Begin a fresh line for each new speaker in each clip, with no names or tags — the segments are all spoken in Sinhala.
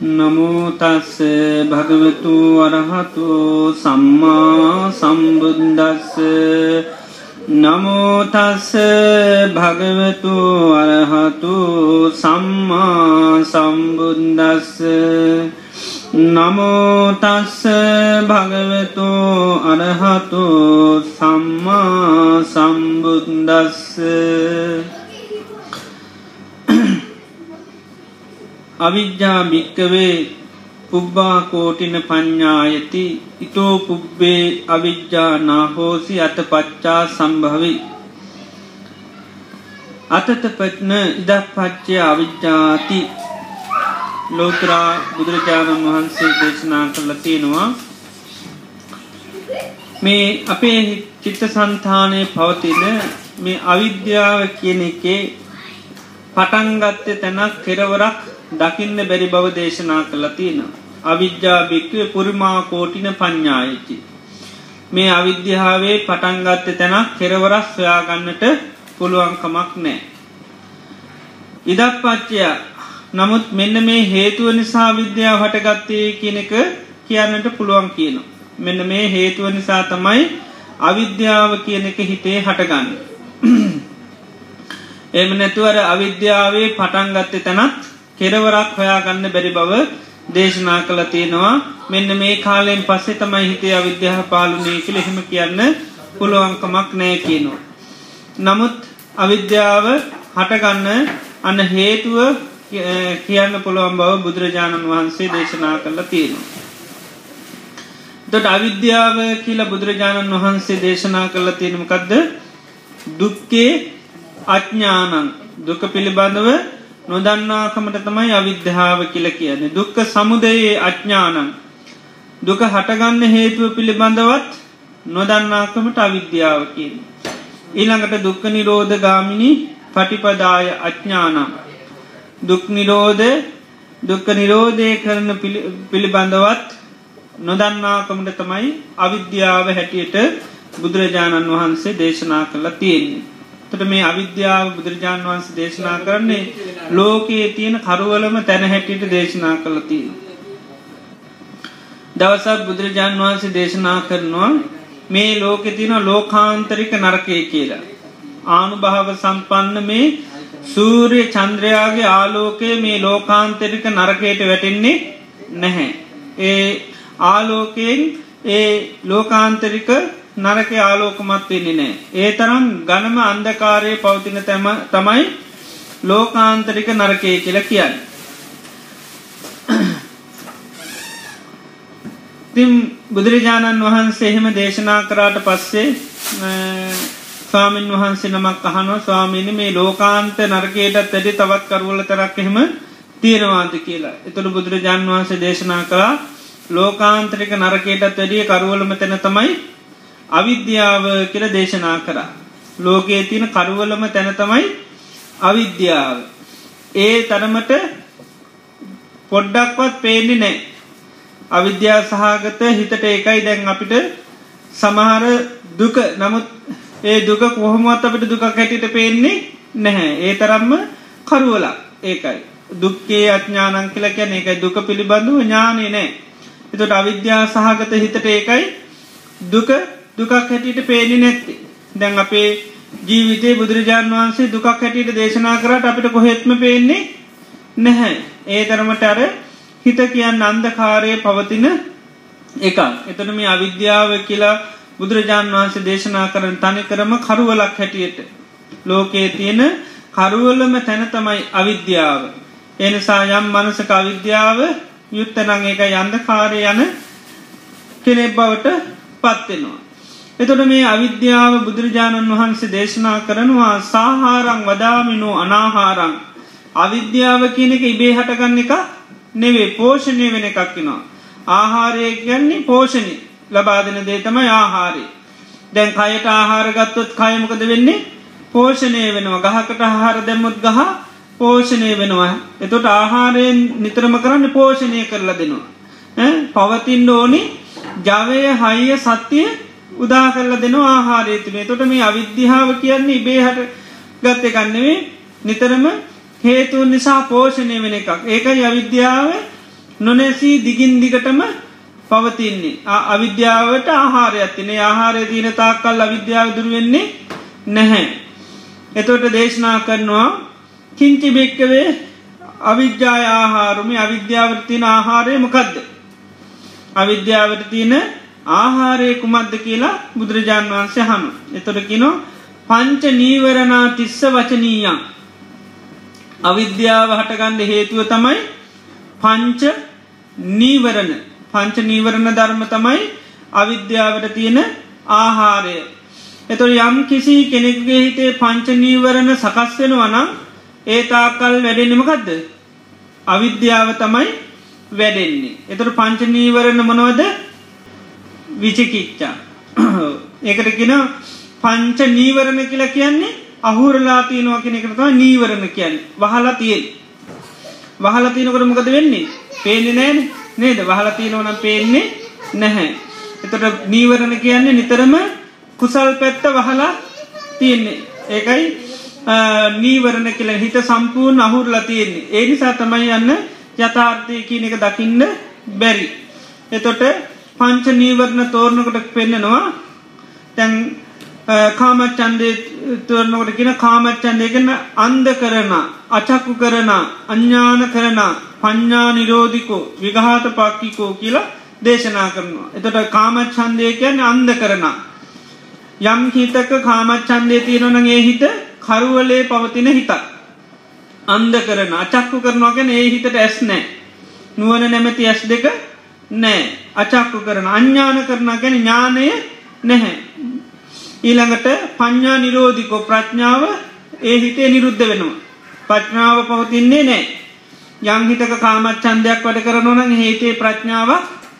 නමෝතස්ස භගවතු වරහතු සම්මා සම්බුද්දස්ස. නමෝතස්ස භගවතු අරහතු සම්මා සම්බුද්දස්ස. නමෝතස්ස භගවතු අරහතු සම්මා සම්බුද්දස්ස. අවිද්‍යා භික්කවේ පුබ්බාකෝටින පඤ්ඥායති ඉතෝ පුබ්බේ අවිද්‍යා නාහෝසි අත පච්චා සම්භවි. අතත පත්න ඉදක් පච්චය අවිද්‍යාති ලෝතරා බුදුරජාණන් වහන්සේ දේශනා කරල තියෙනවා මේ අපේ චිත්ත සන්තානය පවතින මේ අවිද්‍යාව කියන එකේ පටන්ගත්තය තැනක් කෙරවරක් දකින්න බැරි බව දේශනා කළ තියෙන. අවිද්‍යා භික්වේ පුරිමා කෝටින පඤ්ඥායචි. මේ අවිද්‍යාවේ පටන්ගත්ත තැනක් කෙරවරස් සොයාගන්නට පුළුවන්කමක් නෑ. ඉදක් පච්චය නමුත් මෙන්න මේ හේතුව නිසා විද්‍යාව හටගත්තේ කියන එක කියන්නට පුළුවන් කියනවා. මෙන්න මේ හේතුව නිසා තමයි අවිද්‍යාව කියන එක හිතේ හටගන්න. එම නැතුවර අවිද්‍යාවේ පටන්ගත්තේ තැනත් කෙරවරක් හොයාගන්න බැරි බව දේශනා කළ තියෙනවා මෙන්න මේ කාලයෙන් පස්සේ තමයි හිතේ අවිද්‍යාහ පාලුනය කළ එහෙම කියන්න පුළුවන්කමක් නෑ කියනවා. නමුත් අවිද්‍යාව හටගන්න අන්න හේතුව කියන්න පුළුවන් බව බුදුරජාණන් වහන්සේ දේශනා කරලා තියෙනවා. දොට අවිද්‍යාව කියලා බුදුරජාණන් වහන්සේ දේශනා කරලා තියෙනමකක්ද දුක්කේ අඥ්ඥානන් දුක පිළිබඳව නොදන්නාකමට තමයි අවිද්‍යාව කියල කියන්නේ. දුක්ක සමුදයේ අඥ්ඥානන්. දුක හටගන්න හේතුව පිළිබඳවත් නොදන්නාකමට අවිද්‍යාව කියන. ඊළඟට දුක්ක නිරෝධ ගාමිණි පටිපදාය අඥ්ඥානම්. දුක් නිරෝධ දුක්ක නිරෝධය කරන පිළිබඳවත් නොදන්නාකමට තමයි අවිද්‍යාව හැටියට බුදුරජාණන් වහන්සේ දේශනා කරලා තියෙන්නේ. තට මේ අවිද්‍යාව බුදුරජාණන් වහන්සේ දේශනා කරන්නේ ලෝකයේ තියෙන කරුවලම තැන හැටියට දේශනා කළතිය. දවසක් බුදුරජාණන් වහන්සේ දේශනා කරනවා මේ ලෝකෙ තින ලෝකාන්තරික නරකය කියලා. ආනු භාව සම්පන්න මේ සූරය චන්ද්‍රයාගේ ආලෝකය මේ ලෝකාන්තරික නරකයට වැටෙන්නේ නැහැ. ඒ ආලෝකයෙන් ඒ ලෝකාන්තරික නරක ආලෝකමත් වෙන්නේ නෑ. ඒ තරම් ගනම අන්දකාරය පවතින තැම තමයි ලෝකාන්තරික නරකය කියල කියන්න. තිම් බුදුරජාණන් වහන්සේ එහෙම දේශනා කරාට පස්සේ ස්වාමීන් වහන්සේ නමක් අහනුව ස්වාමීනි මේ ලෝකාන්ත නරකයටත් ඇඩි තවත් කරුවල තරක් එහෙම තියෙනවාද කියලා. එතුළු බුදුරජාණන් වහන්සේ දේශනා කරා ලෝකාන්තරික නරකයටත් වැඩිය කරුවලම තැන තමයි අවිද්‍යාව කියල දේශනා කරා. ලෝකයේ තියෙන කරුවලම තැන තමයි අවිද්‍යාව. ඒ තරමට පොඩ්ඩක්වත් පේන්නේ නෑ. අවිද්‍යා සහගත හිතට ඒකයි දැන් අපිට සමහර දුක නමුත් ඒ දුක කොහොමත් අපිට දුකක් හැටිට පේන්නේ නැහැ. ඒ තරම්ම කරුවලා ඒකයි. දුක්කේ අඥානං කියල කැන එකයි දුක පිළිබඳව ඥානය නෑ. එතට අවිද්‍යා සහගත හිතට ඒකයි දුක දුකක් හැටියට පේනි නැත්ති. දැන් අපේ ජීවිතේ බුදුරජාණන් වහන්සේ දුකක් හැටියට දේශනා කරට අපිට කොහෙත්ම පේන්නේ නැහැ. ඒ තරමට අර හිත කියන්න අන්දකාරය පවතින එක එතන මේ අවිද්‍යාව කියලා බුදුරජාණන් වහන්සේ දේශනා කරන තනි කරම කරුවලක් හැටියට. ලෝකයේ තියෙන කරුවලම තැන තමයි අවිද්‍යාව. එනිසා යම් මනසක අවිද්‍යාව යුත්තනං එක යන්දකාරය යන කෙනෙක් බවට පත්වෙනවා. එතොට මේ අවිද්‍යාව බුදුරජාණන් වහන්සේ දේශනා කරනවා සාහාරං වදාමිනෝ අනාහාරං අවිද්‍යාව කියන එක ඉබේ හටගන්න එක නෙවේ පෝෂණය වෙන එකක්කිනවා. ආහාරය කියන්නේ පෝෂණි ලබාදන දේ තමයි ආහාරය. දැන් කයට ආහාරගත්තොත් කයමකද වෙන්නේ පෝෂණය වෙනවා ගහකට ආහාර දැම්මුත් ගහ පෝෂණය වෙනවා. එතොට ආහාරයෙන් නිතරම කරන්න පෝෂණය කරලා දෙනවා. පවතින්න ඕනි ජවය හයිය සත්‍යය උදා කරල දෙන ආහාරයතුමේ තොට මේ අවිද්‍යාව කියන්නේ ඉබේහට ගත්ත එකන්නෙවේ නිතරම හේතුන් නිසා පෝෂණය වෙන එකක්. ඒකයි අවිද්‍යාව නොනැසී දිගින් දිගටම පවතින්නේ. අවිද්‍යාවට ආහාරයක් තිනේ ආහාරය දීන තාක්කල් අවිද්‍යාව දුරුවෙන්නේ නැහැ. එතොට දේශනා කරනවා කිංචි භෙක්කවේ අවිද්‍යාය ආහාරුමි අවිද්‍යාවර්තින ආහාරය මොකක්ද. අවිද්‍යාවට තියෙන ආහාරය කුමක්ද කියලා බුදුරජාණන් වහන්සේ හනු. එතොට කිනෝ පංච නීවරණා තිස්ස වචනීයන්. අවිද්‍යාව හටගන්න හේතුව තමයි පංච නීවරණ පංච නීවරණ ධර්ම තමයි අවිද්‍යාවට තියෙන ආහාරය. එතුො යම් කිසි කෙනෙකුගේ හිතේ පංච නීවරණ සකස් වෙන වනම් ඒ තාකල් වැඩෙනමකක්ද. අවිද්‍යාව තමයි වැඩෙන්නේ. එතුට පංච නීවරණ මොනවද විචිකිච්චා. ඒකට කියෙන පංච නීවරණ කියලා කියන්නේ අහුරලා තියනවා කෙනෙකරතම නීවරණ කියන්න වහලා තියෙන්. වහලා තියනකට මොකද වෙන්නේ පේනෙ නෑන නේද වහලා තියනවනම් පේන්නේ නැහැ. එතට නීවරණ කියන්නේ නිතරම කුසල් පැත්ත වහලා තියෙන්නේ. ඒකයි නීවරණ කියල හිත සම්පූර්ණ අහුරලා තියෙන්නේ. ඒ නිසා තමයි යන්න යථාර්ථය කියන එක දකින්න බැරි. එතොට පංච නීවරණ තෝරණකොට පෙන්න්නනවා තැන් කාමච්චන්දය තුවරනකොට කියෙන කාමච්චන්දයකන අන්ද කරන අචක්කු කරන අඥ්ඥාන කරන පඤ්ඥා නිරෝධිකෝ විගහාත පක්කිකෝ කියලා දේශනා කරනවා. එතට කාමච්චන්දය කියන්න අන්ද කරන. යම් හිතක කාමච්චන්දය තියෙනනගේ හිත කරුවලේ පවතින හිතක්. අන්ද කරන අචක්කු කරනවාගෙන ඒ හිතට ඇස් නෑ. නුවන නැමැති ඇස් දෙක නෑ අචක්කු කරන අඥ්ඥාන කරන ගැන ඥානය නැහැ. ඊළඟට පඤ්ඥා නිරෝධිකෝ ප්‍රඥාව ඒ හිතේ නිරුද්ධ වෙනවා. ප්‍රඥාව පවතින්නේ නෑ. යංහිතක කාමච්චන්දයක් වැඩ කරනවන හේතේ ප්‍රඥාව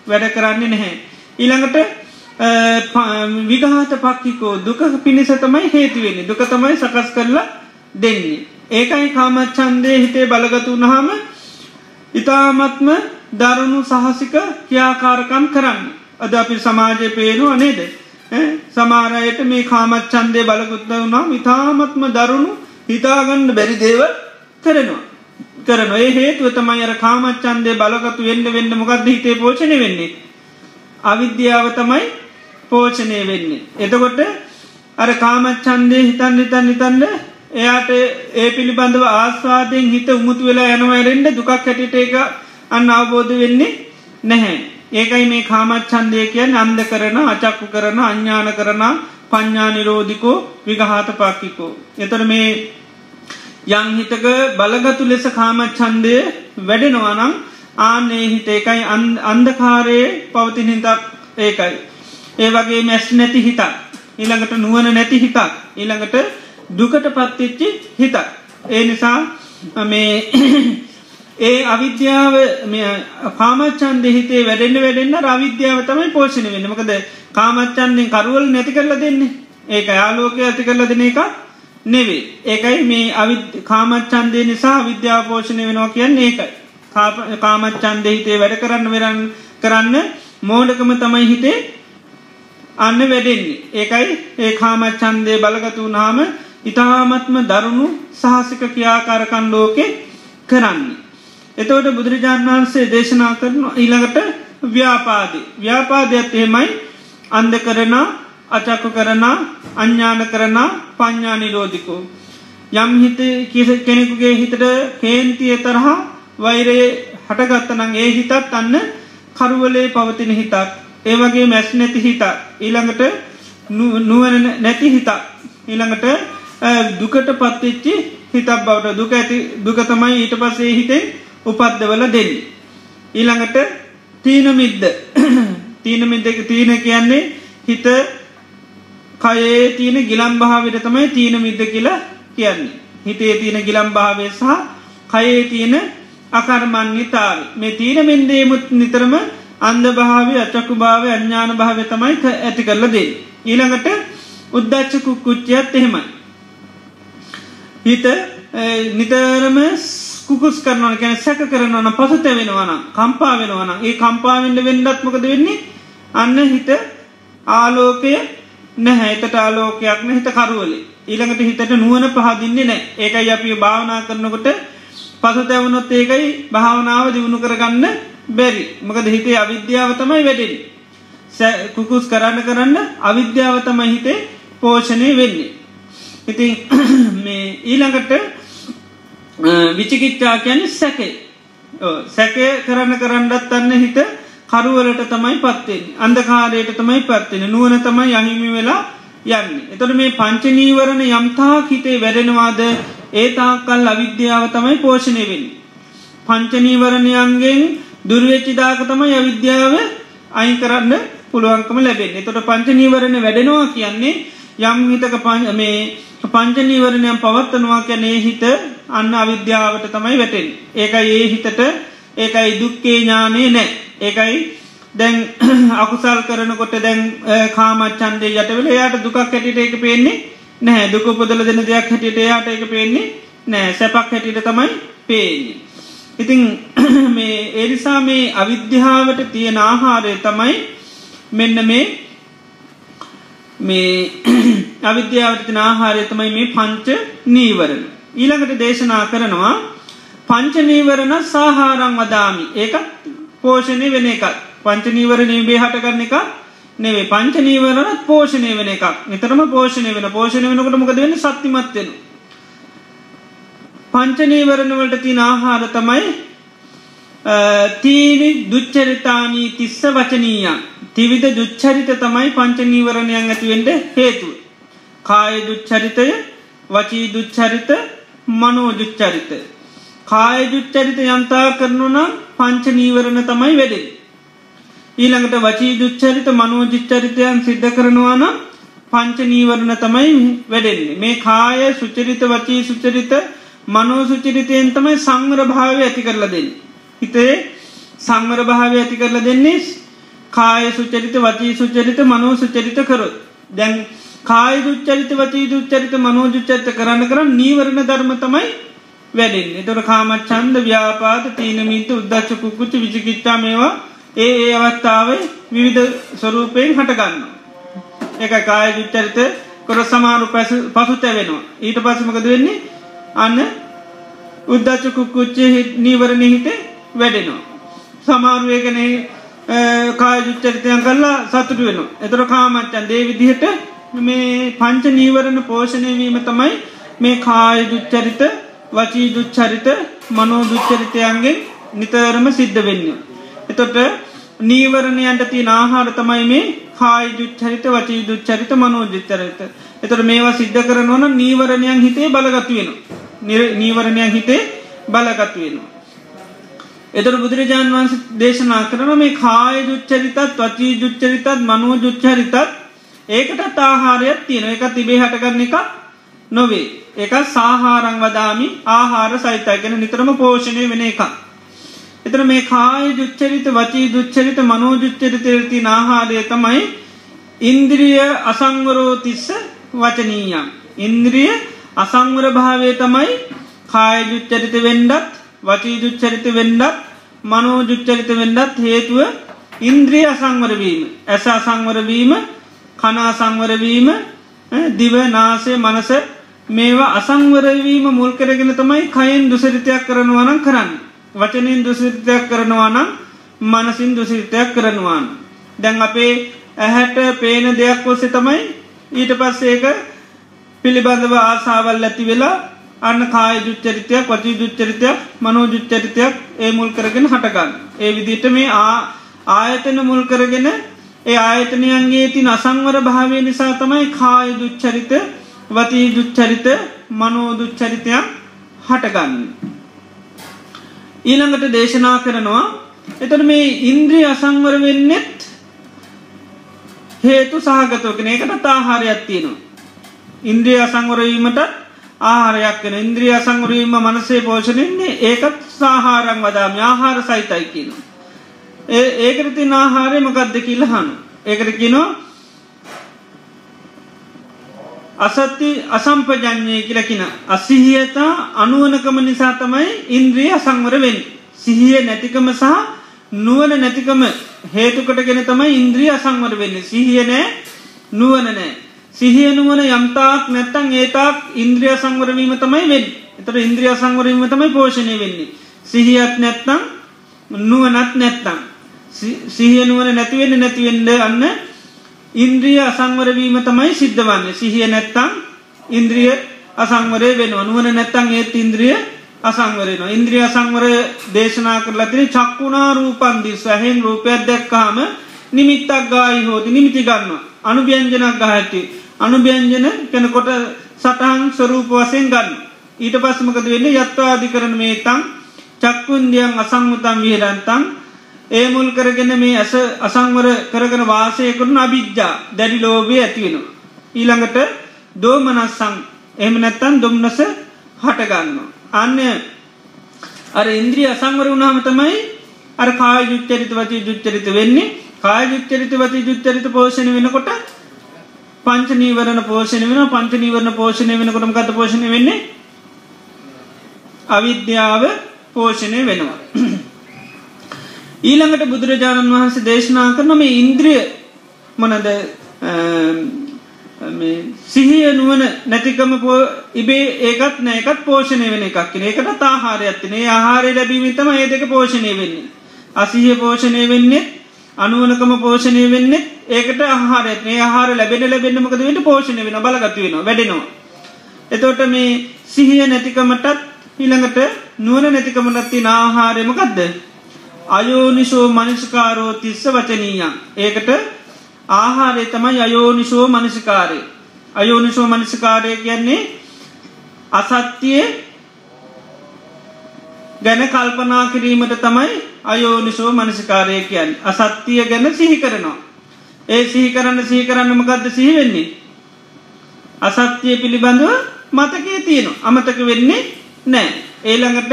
වැඩ කරන්නේ නැහැ. ඊළඟට විගහත පක්කිකෝ දුක පිණිස තමයි හේතුවෙන්නේ දුක තමයි සකස් කරලා දෙන්නේ. ඒකයි කාමච්චන්දය හිතේ බලගතු වනහම ඉතාමත්ම දරුණු සහසික ක්‍යාකාරකම් කරන්න. අද අපි සමාජය පේනු අනේද. සමාරයට මේ කාමච්චන්දය බලගුත්ත වුණා ඉතාමත්ම දරුණු හිතාගන්න බැරි දේව කරනවා. කරන ඒ හේතුව තමයි අර කාමච්චන්දය බලගතු වෙන්න වෙන්න මොකක්ද හිතේ පෝචනය වෙන්නේ. අවිද්‍යාව තමයි පෝචනය වෙන්නේ. එතකොට අර කාමච්චන්දය හිතන් නිතන් නිතන්න එයාට ඒ පිළිබඳව ආස්වාදයෙන් හිත උමුතු වෙලා යනවරෙන්ට දුකක් හැටිට එක අන්න අවබෝධ වෙන්නේ නැහැ. ඒකයි මේ කාමච්චන්දය කියන් අන්ද කරන අචක්කු කරන අඥ්ඥාන කරන පඤ්ඥානිරෝධිකෝ විගහාත පාක්කිකෝ. එතර මේ යංහිතක බලගතු ලෙස කාමච්චන්දය වැඩෙනවානම් ආනේ හිත ඒකයි අන්දකාරයේ පවතින හිතක් ඒකයි. ඒ වගේ මැස් නැති හිතක් ඊළඟට නුවන නැති හිතක් ඊළඟට දුකට පත්තිච්චි හිතක්. ඒ නිසා මේ ඒ අවිද්‍යාව කාමච්චන්ද හිතේ වැඩෙන්න්න වැඩෙන්න්න රවිද්‍යාව තමයි පෝෂණ වෙන මකද කාමච්චන්දෙන් කරුවල් නැති කරල දෙන්නේ. ඒක යාලෝකය ඇති කරල දෙන එක නෙවේ ඒකයි මේ අවි කාමච්චන්දය නිසා විද්‍යා පෝෂණය වෙනවා කියන්නේ ඒකයි. කාමච්චන්ද හිතේ වැඩ කරන්න වෙරන් කරන්න මෝඩකම තමයි හිතේ අන්න වැඩෙන්නේ. ඒකයි ඒ කාමච්චන්දය බලගතු නාම ඉතාමත්ම දරුණු සහසික ක්‍රියාකාරකන් ලෝකෙ කරන්නේ. එතවට බුදුරජාණන් වහන්සේ දේශනා කරන ඊළඟට ව්‍යාපාදී. ව්‍යාපාදයක් එහෙමයි අන්ද කරන අචක්කු කරන අඥ්ඥාන කරන පඤ්ඥා නිරෝධිකෝ. යම් හිත කිස කෙනෙකුගේ හිතට කේන්තිය තරහා වෛරයේ හටගත්තනං ඒ හිතත් අන්න කරුවලේ පවතින හිතක් ඒවගේ මැස් නැති හිතක් ඊළඟට නුවන නැති හිතක් ඊළඟට දුකට පත්තිච්චි හිතක් බවට දුක ඇති දුක තමයි ඊට පසේ හිතෙන් උපද්දවල දෙන්න. ඊළඟට තීනමිද්ද තීනමිද්දක තීන කියන්නේ හිත කයේ තියෙන ගිලම් භාවිට තමයි තීන මිද්ද කියලා කියන්නේ. හිතේ තියෙන ගිලම් භාවය සහ කයේ තියෙන අකර්මන්්‍යතාව මේ තීන මෙන්දේමුත් නිතරම අන්ද භාවය අචකු භාව අඥ්ඥාන භාවය තමයි ඇති කරල දේ. ඊළඟට උද්දච්චකු කුච්චයත් එහෙමයි. හිත නිතරම කුකුස් කරනවන කැන සැක කරනවන පසුත වෙනවන කම්පා වෙනවන ඒ කම්පාවෙන්ට වෙන්ඩත්මකද වෙන්නේ? අන්න හිත ආලෝකය නැහැතට ආලෝකයක් හිත කරුවලේ. ඊළඟට හිතට නුවන පහදින්නේ නෑ ඒකයි අපි භාවනා කරනකොට පසුතැවනොත් ඒකයි භාවනාව දියුණු කරගන්න බැරි. මකද හිතේ අවිද්‍යාව තමයි වැඩෙන් කුකුස් කරන්න කරන්න අවිද්‍යාව තමයි හිතේ පෝෂණය වෙන්නේ. ඉතින් මේ ඊළඟට විචිකිච්චා කියන සැකේ සැකය. කරන්න කරන්නත් අන්න හිත කරුවලට තමයි පත්වෙන් අන්දකාරයට තමයි පත්වෙන නුවන තමයි යහිමි වෙලා යන්න. එතොට මේ පංචනීවරණ යම්තා හිතේ වැඩෙනවාද? ඒතාකල් අවිද්‍යාව තමයි පෝෂණය වෙන්. පංචනීවරණයන්ගෙන් දුර්වෙච්චිදාක තමයි අවිද්‍යාව අයි කරන්න පුළුවන්කම ලැබෙන් එතොට පංචනීවරණ වැඩෙනවා කියන්නේ යම් හිතක මේ පංචනීවරණයම් පවත්වනවා කැනේ හිත අන්න අවිද්‍යාවට තමයි වැටෙන්. ඒකයි ඒ හිතට ඒකයි දුක්කේ ඥානය නෑ ඒකයි දැන් අකුසල් කරනකොට දැන් කාමච්චන්දේ යටවෙල යායට දුකක් හැටිට එක පේන්නේ නැහැ දුක පොදල දෙන දෙයක් හැටියට එයාට එක පේන්නේ නෑ සැපක් හැටිට තමයි පේන්නේ. ඉතිං මේ ඒනිසා මේ අවිද්‍යාවට තියෙන ආහාරය තමයි මෙන්න මේ මේ අවිද්‍යාවට ආහාරය තමයි මේ පංච නීවරණ. ඊළඟට දේශනා කරනවා පංචනීවරණ සාහාරං වදාමි. ඒකත් පෝෂණය වෙන එකත් පංචනීවරණය බේ හටගන්න එක නෙවේ පංචනීවරණත් පෝෂණය වෙන එකක්. නිතරම පෝෂණය වෙන. පෝෂණය වෙනකට මොකද වෙන සත්තිමත්වෙන පංචනීවරණවලට තින ආහාර තමයි තීනි දුච්චරිතානී තිස්ස වචනීයන් තිවිධ දුච්චරිත තමයි පංචනීවරණයන් ඇතිවෙන්ට හේතු. කාය දුච්චරිතය වචී දුච්චරිත මනෝ දුච්චරිත. කාය දුච්චරිත යන්තා කරනු නම් පංචනීවරණ තමයි වැඩෙන්. ඊළඟට වචී දුච්චරිත මනෝ ජිච්චරිතයන් සිද්ධ කරනවා නම් පංචනීවරණ තමයි වැඩෙන්නේ. මේ කාය සුචරිත වචී සුචරිත මනෝ සුචරිතයෙන් තමයි සංවර භාවය ඇති කරලා දෙන්න. හිතේ සංවර භාවය ඇති කරලා දෙන්නේ කාය සුචරිත වචී සුචරිත මනෝ සුචරිත කරොත්. දැන් කාය දුච්චරිත වචී දුච්චරිත මනෝ ජුච්චරිත කරන්න කරන්න නීවරණ ධර්ම තමයි වැඩෙන් එතොට කාමත් චන්ද ව්‍යාපාත තීනමීත උද්දච්ච කුකුච්ච විචිකිච්චා මේවා ඒ ඒ අවස්ථාවේ විවිධ ස්වරූපයෙන් හටගන්න. එක කාය ජුච්චරිත කොර සමාරු පැස පසුත වෙනවා. ඊට පසමකද වෙන්නේ අන්න උද්දච්ච කුක්කුච්චේ නීවරණ හිතේ වැඩෙනවා. සමාරුවයගනේ කායජුච්චරිතයන් කල්ලා සතුට වෙන. එතර කාමච්චන් දේ විදිහට මේ පංච නීවරණ පෝෂණය වීම තමයි මේ කාය දුච්චරිත වචී දුච්චරිත මනෝ දුච්චරිතයන්ගෙන් නිතරම සිද්ධ වෙන්න. එතොට නීවරණයන්ට තිය ආහාර තමයි මේ කායි දුච්චරිත වචී දුච්චරිත මනෝ ජිච්චරිත. එතට මේවා සිද්ධ කරනවන නීවරණයන් හිතේ බලගත්වෙන. නීවරණයන් හිතේ බලගත්වෙන. එතර බුදුරජාන් වන්ස දේශනා කරන මේ කාය දුච්චරිතත් වචී ජුච්චරිතත් මනුව ජුච්චරිතත් ඒකටත් ආහාරයක් තියෙන එක තිබේ හටගන්න එක නොවේ එක සාහාරං වදාමි ආහාර සහිතයගෙන නිතරම පෝෂණය වෙන එක. එතර මේ කාය ජුච්චරිත වචී දුච්චරිත මනෝ ජුච්චරිතයති ආහාරය තමයි ඉන්ද්‍රිය අසංවරෝ තිස්ස වචනීයම්. ඉන්ද්‍රිය අසංවර භාවය තමයි කාය ජුච්චරිත වෙන්ඩත් වචී ජුච්චරිත වෙන්ඩත් මනෝ ජුච්චරිත වෙන්ඩත් හේතුව ඉන්ද්‍රිය අසංවරවීම ඇස අසංවරවීම කනා සංවරවීම දිව නාසය මනස මේවා අසංවරවීම මුල් කරගෙන තමයි කයින් දුසරිතයක් කරනවනම් කරන්න. වචනින් දුසිරිතයක් කරනවානම් මනසින් දුසිරිතයක් කරනවාන්. දැන් අපේ ඇහැට පේන දෙයක් ඔස්සෙ තමයි ඊට පස්සේක පිළිබඳව ආසාවල් ඇති වෙලා අන්න කාය ජුච්චරිතයක් වචී ජුච්චරිතයක් මනෝ ජුච්චරිතයක් ඒ මුල් කරගෙන හටගන්න. ඒ විදිට මේ ආයතන මුල් කරගෙන ඒ ආයතනයන්ගේ තින් අසංවර භාවය නිසා තමයි කාය දුච්චරිත වතී දුච්චරිත මනෝ දුච්චරිතයක් හටගන්න. ඊළඟට දේශනා කරනවා එතට මේ ඉන්ද්‍රී අසංවර වෙන්නෙත් හේතු සහගතවකන ඒකට තාහාරයක් තියෙනවා. ඉන්ද්‍රිය අසංවරවීමට ආහාරයක් කන ඉන්ද්‍රිය අසංවරීම මනසේ පෝෂණයන්නේ ඒකත් සාහාරං වදාම. ආහාර සහිතයි කියනවා. ඒකට තින් ආහාරය මකක්ද කියලහනු. ඒකට කියනවා අසත්ති අසම්පජඥය කියලකින අසිහියතා අනුවනකම නිසා තමයි ඉන්ද්‍රිය අසංවරවෙන් සිහිය නැතිකම සහ නුවන නැතිකම හේතුකටගෙන තමයි ඉන්ද්‍රිය අසංවර වෙන්න. සිහිය නෑ. නුවන නෑ සිහිය නුවන යම්තාක් නැත්තං ඒතාක් ඉන්ද්‍රිය සංවරවීම තමයි වෙන් එතට ඉන්ද්‍රිය සංවරීම තමයි පෝෂණය වෙන්නේ. සිහියත් නැත්තං නුවනත් නැත්තම්. සිහියනුවන නැතිවෙන්න නැතිවෙන්ඩ අන්න ඉන්ද්‍රිය අසංවරවීම තමයි සිද්ධ වන්නේ. සිහිය නැත්තං ඉන්ද්‍රිය අසංවරය වෙන නුවන නැත්තං ඒත් ඉන්ද්‍රිය අසංවරන ඉන්ද්‍රිය අසංවර දේශනා කරලතින චක්කුණා රූපන්දි සැහෙන් රූපයක් දැක්කාම නිමිත්තක් ගායි හෝති. නිමිති ගන්න අනුභ්‍යංජනක් ගහඇති අනුභ්‍යංජන කෙනකොට සටහන් ස්වරූප වසයෙන් ගන්න ඊට පස්සමකද වෙන්න යත්වාදි කරන මේ තං චක්කුන්දියන් අසංමුතම් විහරන්තන් ඒ මුල් කරගෙන මේ ඇස අසංවර කරගෙන වාසය කරන අභිජ්ජා දැඩි ලෝබය ඇතිවෙන. ඊළඟට දෝමනස්සං එම නැත්තන් දුම්නස හටගන්න. අන්න අර ඉන්ද්‍රිය අසංවර වුණහම තමයි අර කාය යුච්චරිත වචී යුච්චරිත වෙන්නේ කාය යුච්චරිත වති යුච්චරිත පෝෂණ වෙනකොට පංචනීවරණ පෝෂණ වෙන පංචනීවරණ පෝෂණය වෙනකොටම ගත පෝෂණය වෙන්නේ? අවිද්‍යාව පෝෂණය වෙනවා. ඊළඟට බුදුරජාණන් වහන්සේ දේශනා කරන මේ ඉන්ද්‍රිය මොනද? සිහිය නුවන නැතිකම පෝ ඉබේ ඒකත් නෑකත් පෝෂණය වෙන එකක් කියෙන. ඒකට ආහාරයක්ත්තිනේ ආහාරය ලැබීමිතම ඒ දෙක පෝෂණය වෙන්නේ. අසිහිය පෝෂණය වෙන්නේ අනුවනකම පෝෂණය වෙන්න ඒකට ආහාරත් මේ ආහාර ලැබෙන ලැබෙන්න්නමකද වෙට පෝෂණය වෙන බලගතු වෙන වැඩෙනවා. එතෝට මේ සිහිය නැතිකමටත් ඊළඟට නුවන නැතිකමටත්ති ආහාරයමකක්ද. අයෝනිශෝ මනිස්කාරෝ තිස්ස වචනීයන්. ඒකට ආහාරය තමයි අයෝනිශෝ මනසිකාරය. අයෝනිශෝ මනසිකාරය කියන්නේ අසත්‍යය ගැන කල්පනා කිරීමට තමයි අයෝනිශෝ මනසිකාරය කියන් අසත්තිය ගැන සිහි කරනවා. ඒ සිහි කරන්න සිහි කරන්න මකක්ද සිහිවෙන්නේ. අසත්‍යය පිළිබඳව මතකේ තියෙනවා අමතක වෙන්නේ නෑ. ඒළඟට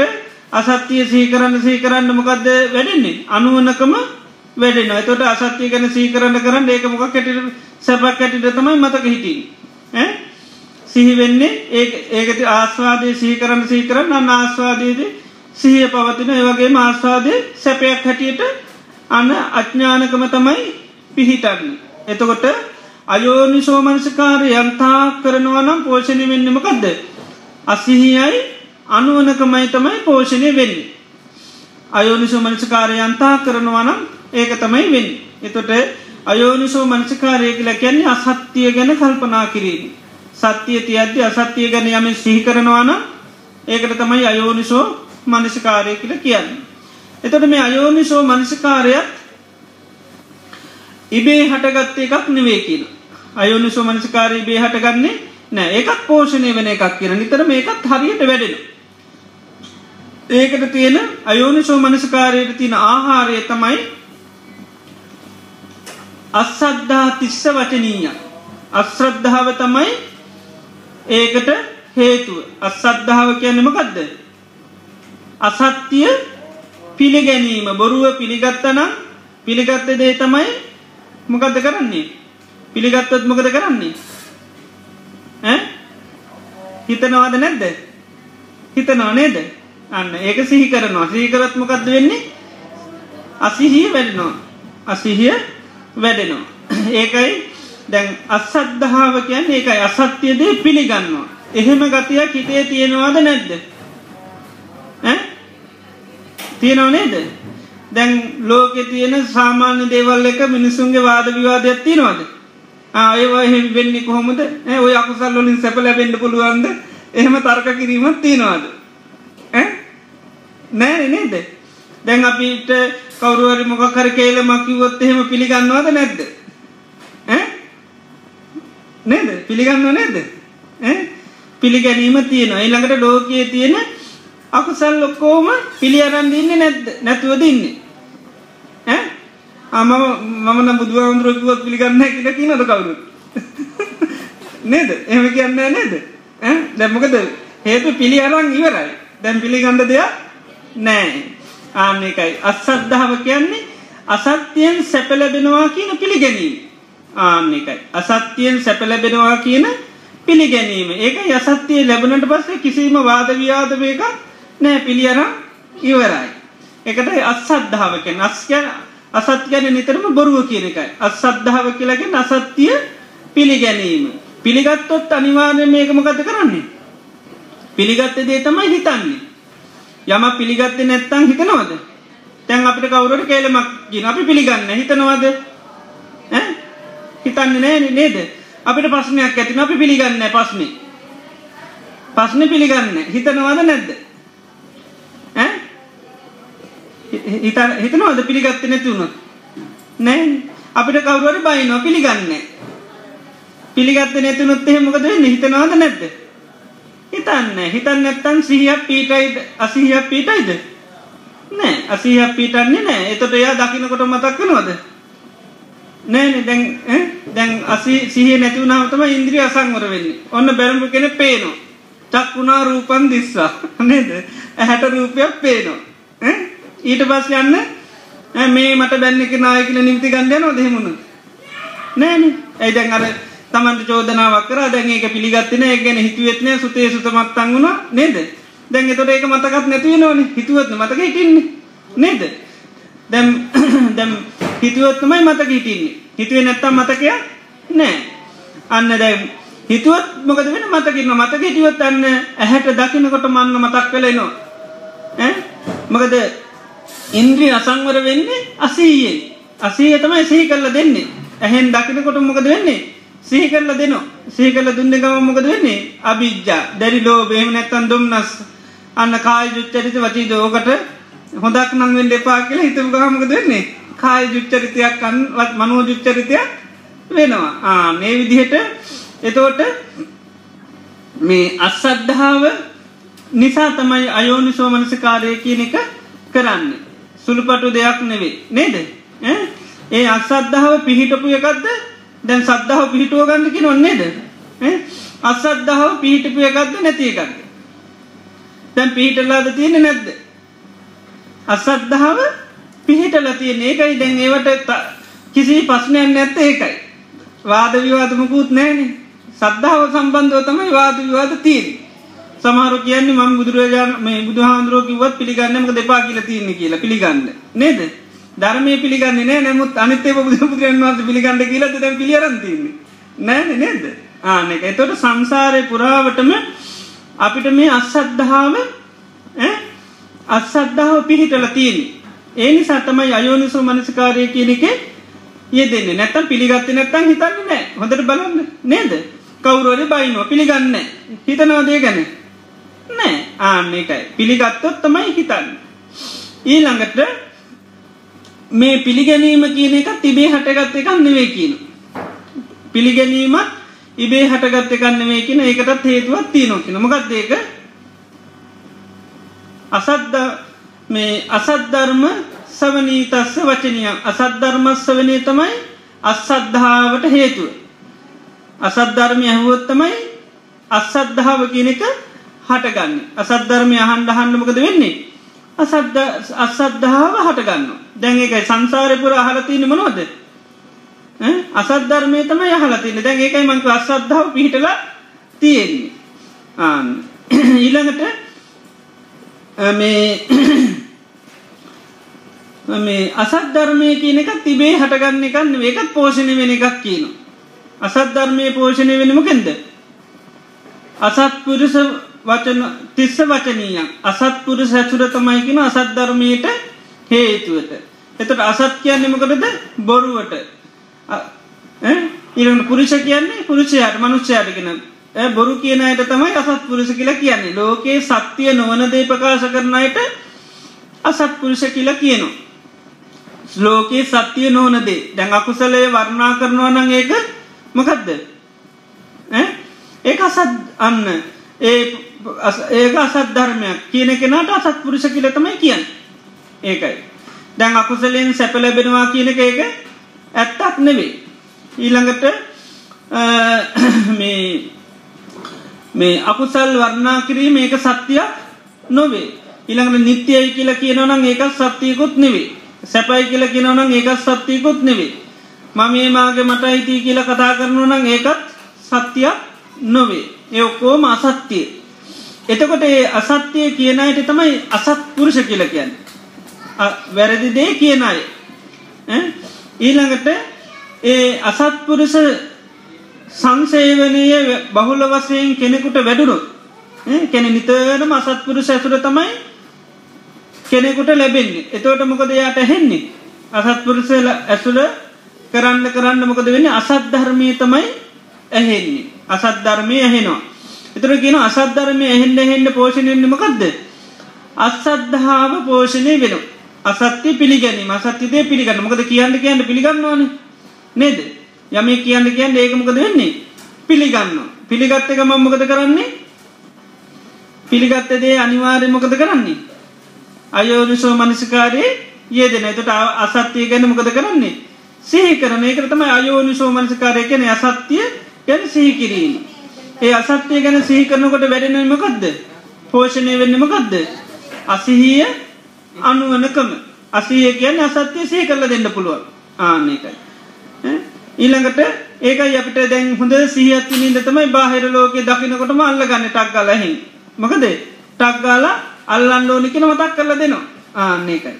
අසත්‍යය සීකරන්න සීකරන්න මොකක්ද වැඩෙන්නේ අනුවනකම වැඩෙන තොට අසත්‍යය ගැන සීකරන්න කරන්න ඒක මොකක් කැට සැපක් කැටිට තමයි මතක හිටින් සිහිවෙන්නේ ඒ ඒකට ආස්වාදය සීකරන්න සීකරන්න අන්න ආස්වාදයේද සිහිය පවතින ඒවගේ ආස්වාදය සැපයක් හැටියට අන්න අඥ්ඥානකම තමයි පිහිටන්න. එතකොට අයෝනිසෝමනසිකාරය යන්තා කරනවා නම් පෝෂණය වෙන්නමකක්ද. අසිහියයි අනුවනකමයි තමයි පෝෂණය වෙන්නේ. අයෝනිසෝ මනසිකාරය අන්තා කරනවා නම් ඒක තමයි වෙන්න. එතොට අයෝනිසෝ මනසිකාරය කියල කියන්නේ අසත්තිය ගැන කල්පනා කිරීම. සත්‍යය තියද්‍ය අසත්‍යය ගැන යම සිහි කරනවාන ඒකට තමයි අයෝනිසෝ මනසිකාරය කියල කියන්න. එතොට මේ අයෝනිසෝ මනසිකාරයක් ඉබේ හටගත්ත එකක් නෙවේ කියන. අයෝනිසෝ මනසිකාරී බේ හටගන්නේ නෑ ඒකත් පෝෂණය වෙන එකක් කියන නිතර මේකත් හරියට වැඩෙන. ඒකට තියෙන අයෝනිසෝ මනසිකාරයට තියෙන ආහාරය තමයි අස්සද්ධා තිස්ස වචනීය. අශ්‍රද්ධාව තමයි ඒකට හේතුව අස්සද්ධාව කියන්නමකක්ද. අසත්‍යය පිළිගැනීම. බොරුව පිළිගත්තනම් පිළිගත්ත දේ තමයි මොකක්ද කරන්නේ? පිළිගත්තත් මොකද කරන්නේ? හිතනවාද නැද්ද? හිතනවා නේද? අන්න ඒක සිහි කරනවා. සීකරත්මකක්ද වෙන්නේ? අසිහිය වැඩෙනවා. අසිහිය වැඩෙනවා. ඒකයි දැන් අස්සද්ධාව කියන්න ඒකයි. අසත්‍යයදේ පිළිගන්නවා. එහෙම ගතියක් හිතේ තියෙනවාද නැද්ද? තියෙනව නේද? දැන් ලෝකෙ තියෙන සාමාන්‍ය දේවල් එක මිනිසුන්ගේ වාද විවාදයක් තියෙනවාද? ආයවා එහෙම වෙන්නේ කොහොමද? ඔය අකුසල් වලින් සැප ලැබෙන්න පුළුවන්ද? එහෙම තර්ක කිරීමක් තියෙනවාද? නෑ නේද? දැන් අපිට කවරුවරි මොක කර කේල මකිවොත් එහෙම පිළිගන්නවාද නැද්ද? නේද? පිළිගන්නව නේද? පිළිගැනීම තියෙන ඊළඟට ලෝකයේ තියෙන අකුසල් ලොක්කෝම පිළි අරන්දින්නේ නැද්ද? නැතුව දින්නේ අම මමන බුදුහාමුදුරුවකුවත් පිළිගන්න කියල කියනද කවුරු නේද? එම කියන්න නේද? දැම්මකද හේතු පිළි අරන් ඉවරයි. දැම් පිළිගන්න දෙයක් නෑ ආන්න එකයි අත්සද්ධාව කියන්නේ අසත්‍යයෙන් සැපලැබෙනවා කියන පිළිගැනීම. ආන්න එකයි අසත්‍යයෙන් සැපලැබෙනවා කියන පිළිගැනීම. ඒක යසත්‍යය ලැබනට පස්සේ කිසිීම වාදව්‍යාදම එක නෑ පිළියර ඉවරයි. එකට අත්සද්ධාවකෙන් අස්කැන අසත් ගැන නිතරම බොරුව කියන එකයි. අත්සද්ධාව කියලගෙන අසත්‍යය පිළිගැනීම. පිළිගත්තොත් අනිවාර්ය මේකමකත කරන්නේ? පිළිගත්ත දේ තමයි හිතන්නේ. යම පිළිගත්ත නැත්තං හිතනවද? තැන් අපිට කවුරට කේලමක් ගින අපි පිළිගන්න හිතනවාද? හිතන්න නෑ නේද? අපිට පස්්නයක් ඇතින අපි පිළිගන්න පස්්නය පස්්න පිළිගන්න හිතනවාද නැද්ද? හිතනවාද පිළිගත්ත නැතිවුණොත් නෑ. අපිට කවුරුවර බයිනවා පිළිගන්න. පිළිගත්ත නැතිනුත් එහෙ මොකද හිතනවාද නැද්ද? හිතන්න. හිතන්න නැත්තන් සිහියක් පීටයිද? අසිහියක් පීටයිද? නෑ. අසිහියක් පීටන්නේ නෑ. එතොට එයා දකිනකොට මතක්කනවද නෑන දැන් දැන් අසි සිහිය නැතිවුණාවතම ඉන්ද්‍රිය අසංවර වෙන්නේ. ඔන්න බැරම්පු කෙන පේනවා. චක්කුණා රූපන් දිස්සා නේද? ඇහැට රූපයක් පේනවා. ඊට පස් යන්න මේ මට බැන්නක නායකල නිවිති ගන්ඩය නො දෙහෙමුණ නෑන ඇයිදැන් අර තමන්ට චෝදනාවක් කර? දැන් ඒක පිළිගත්තින ගැන හිතුවත්නය සුතේ සුතමත් අංගුණ නේද? දැන් එතොට ඒක මතකත් නැතිව නොන හිතුවත්න මතක හිටින්නේ. නේද? දැම් දැම් හිතුවත්තුමයි මතක හිටින්නේ. හිතුවේ නැත්තම් මතකය නෑ. අන්න දැම් හිතුවත් මොකද වෙන? මතකින්න මතක හිටියොත් අන්න ඇහැට දකිනකොට මන්න මතක් කලෙනවා මකද ඉන්ද්‍රී අසංවර වෙන්නේ අසීයෙන් අසීය තමයි සිහි කරල දෙන්නේ. ඇහෙන් දකිනකොට මොකද වෙන්නේ? සිහි කරල දෙනවා. සිහි කරල දුන්න ගම මොකද වෙන්නේ? අභිජ්ජා. දැරි ලෝ බේම නැත්තන් දුම්න්නස් අන්න කාය ජුච්චරිත වචී දෝකට හොදක් නංවෙන් දෙපා කියලා හිතම ගහමකද වෙන්නේ? කාය ජුච්චරිතයක් කන්වත් මනුව ජුච්චරිතයක් වෙනවා. ආ මේ විදිහට එතෝට මේ අස්සද්ධාව නිසා තමයි අයෝනිසෝ මනසකාරය කියන එක කරන්න. සුළුපටු දෙයක් නෙවේ. නේද? ඒ අස්සද්ධාව පිහිටපු එකක්ද? දැන් සද්ධාව පිහිටුව ගන්නකි නොන්නේද අස්සද්ධාව පිහිටපු එකක්ද නැති එකක්ද? දැන් පිහිටලාද තියෙන නැද්ද? අසද්ධාව පිහිටල තියෙන ඒකයි. දැන් ඒවට කිසි පස්්නයන් නැත්ත ඒකයි. වාද විවාදමකුත් නෑන සද්ධාව සම්බන්ධව තමයි වාද විවාද තීර සමහරු කියන්නේ මම බුදුරජාන් මේ බුදුහාන්දුරුවකිවත් පිළිගන්නමක දෙපා කියල තියන්න කියලා පිළිගන්න. නේද? ධර්මය පිළිගන්න නෑ. නමුත් අනිතේ බුදුරන් වන්ස පිළිගන්න කියලා දැ පිළියරන්තින්නේ නෑන නේද? ආන එක එතොට සංසාරය පුරාවටම අපිට මේ අස්සද්ධාව අත්සද්ධාව පිහිටල තියෙන. ඒ නිසා තමයි අයෝනිසු මනසිකාරය කියන එක ඒ දෙන්න නැත්තම් පිළිගත්ත නැත්තම් හිතන්න නෑ. හොඳට බලන්න. නේද? කවුරුවර බයිනෝ පිළිගන්න හිතනවාදේ ගැන. නෑ ආන්න එකයි පිළිගත්තොත් තමයි හිතන්න. ඊළඟට මේ පිළිගැනීම කියන එක තිබේ හටගත්ත එකක් නෙවේ කියන. පිළිගැනීමත් ඉබේ හටගත්ත එකන්න මේ කියන ඒකටත් හේතුවත් තියනොකින මොකක්ද ඒක අසද්ද මේ අසද්ධර්ම සවනීතස්ස වචනය අසද්ධර්මස් වනය තමයි අස්සද්ධාවට හේතුව. අසද්ධර්මය ඇහුවොත් තමයි අස්සද්ධාව කියන එක හටගන්න. අසද්ධර්මය අහන්ඩ හන්ඩමකද වෙන්නේ? අසද්ධාව හටගන්න දැන් එකයි සංසාරපුර අහලතින මනොද අසද්ධර්මය තම යහලතින්න දැන් ඒකයි මංක අස්සද්ධාව පිහිටල තියෙන්නේ. ඊළඟට මේ මේ අසද්ධර්මය කියන එක තිබේ හටගන්න එකන්න ඒකත් පෝෂණය වෙන එකක් කියන. අසද්ධර්මය පෝෂණය වෙනමකෙන්ද. අසත්පුරුස වචන තිස්ස වචනීයන්. අසත්පුරු සැසුර තමයිකින අසද්ධර්මයට හේතුවට. එතට අසත් කියන්නෙමකටද බොරුවට. ඉරන පුරුෂ කියන්නේ පුරුෂයට මනුෂ්‍යයාටගෙන බොරු කියනයට තමයි අසත් පුරුෂ කියලා කියන්නේ. ලෝකයේ සත්‍යය නොවන දේ ප්‍රකාශ කරනයට අසත් පුරුෂ කියලා කියනවා. ලෝකයේ සත්‍යය නොවනදේ දැන් අකුසලය වර්ණා කරනවා නං ඒක මොකදද? ඒ අසත් අන්න. ඒ ඒක අසත් ධර්මයක්. කියන කෙනට අසත් පුරුෂ කියලතමයි කියන්න. ඒකයි. දැන් අකුසලයෙන් සැපලැබෙනවා කියන එක ඒක ඇත්තක් නෙවේ ඊළඟට මේ මේ අකුසල් වර්ණා කිරීම ඒක සත්‍යයක් නොවේ. ඉළඟට නිත්‍යයයි කියල කියනවනම් ඒක සත්‍යයකුත් නෙවේ සැපයි කියල කියනවනම් ඒක සත්‍යයකුත් නෙවේ මම මේ මාගේ මට අයිති කියල කතා කරනුවනම් ඒකත් සත්‍යයක් නොවේ. ඒ ඔක්කෝම අසත්‍යය. එතකොට ඒ අසත්‍යය කියනයට තමයි අසත් පුරුෂ කියල කියන්න. වැරදි දේ කියන අය. ඊළඟට ඒ අසත්පුරුෂ සංසේවනය බහුල වසයෙන් කෙනෙකුට වැඩුණු කෙන නිතරම අසත්පුරු සැසුර තමයි කෙනෙකුට ලැබෙන්නේ. එතෝට මොකද යාට හෙන්නේ අසත්පුරුසල ඇසුල කරන්න කරන්න මොකද වෙන්න? අසත් ධර්මය තමයි ඇහෙන්නේ. අසත් ධර්මය ඇහෙනවා. එතුර කියන අසත් ධර්මය එහෙන්ඩ හෙන්ඩ පෝෂණයෙන්න්නමකක්ද අත්සද්ධාව පෝෂණය වෙන අසත්‍ය පිළිගැනීම අසත්‍යතය පිළිගන්න. මොකද කියන්න කියන්න පිළිගන්නවාන. නේද? යම කියන්න කියන්න ඒකමකද වෙන්නේ? පිළිගන්න පිළිගත්තක මම්මකද කරන්නේ? පිළිගත්ත දේ අනිවාරය මොකද කරන්නේ? අයෝනිසෝ මනසිකාරයේ යෙදෙන. එතට අසත්‍යය ගැන මොකද කරන්නේ? සිහි කරන. ඒකරතම අයෝනිසෝ මනසිකාරය කැන අසත්‍යය ගැන සිහිකිරීම ඒ අසත්‍යය ගැන සිහි කරනකොට වැඩෙනමකක්ද පෝෂණය වෙන්නමකක්ද අසිහිය අනුවනකම අසිය කියන්න අසත්‍යය සේ කරල දෙන්න පුළුවන්. ආනකයි ඊළඟට ඒකයි අපිට දැන් හොඳ සිහියත්තිනින්ද තමයි බාහිර ලෝකෙ දකිනකොටම අල්ල ගන්න ටක් ගලහින් මකද? ටක්ගාල අල්ලන් ඕනිකෙන මතක් කරල දෙනවා. ආන්නේකයි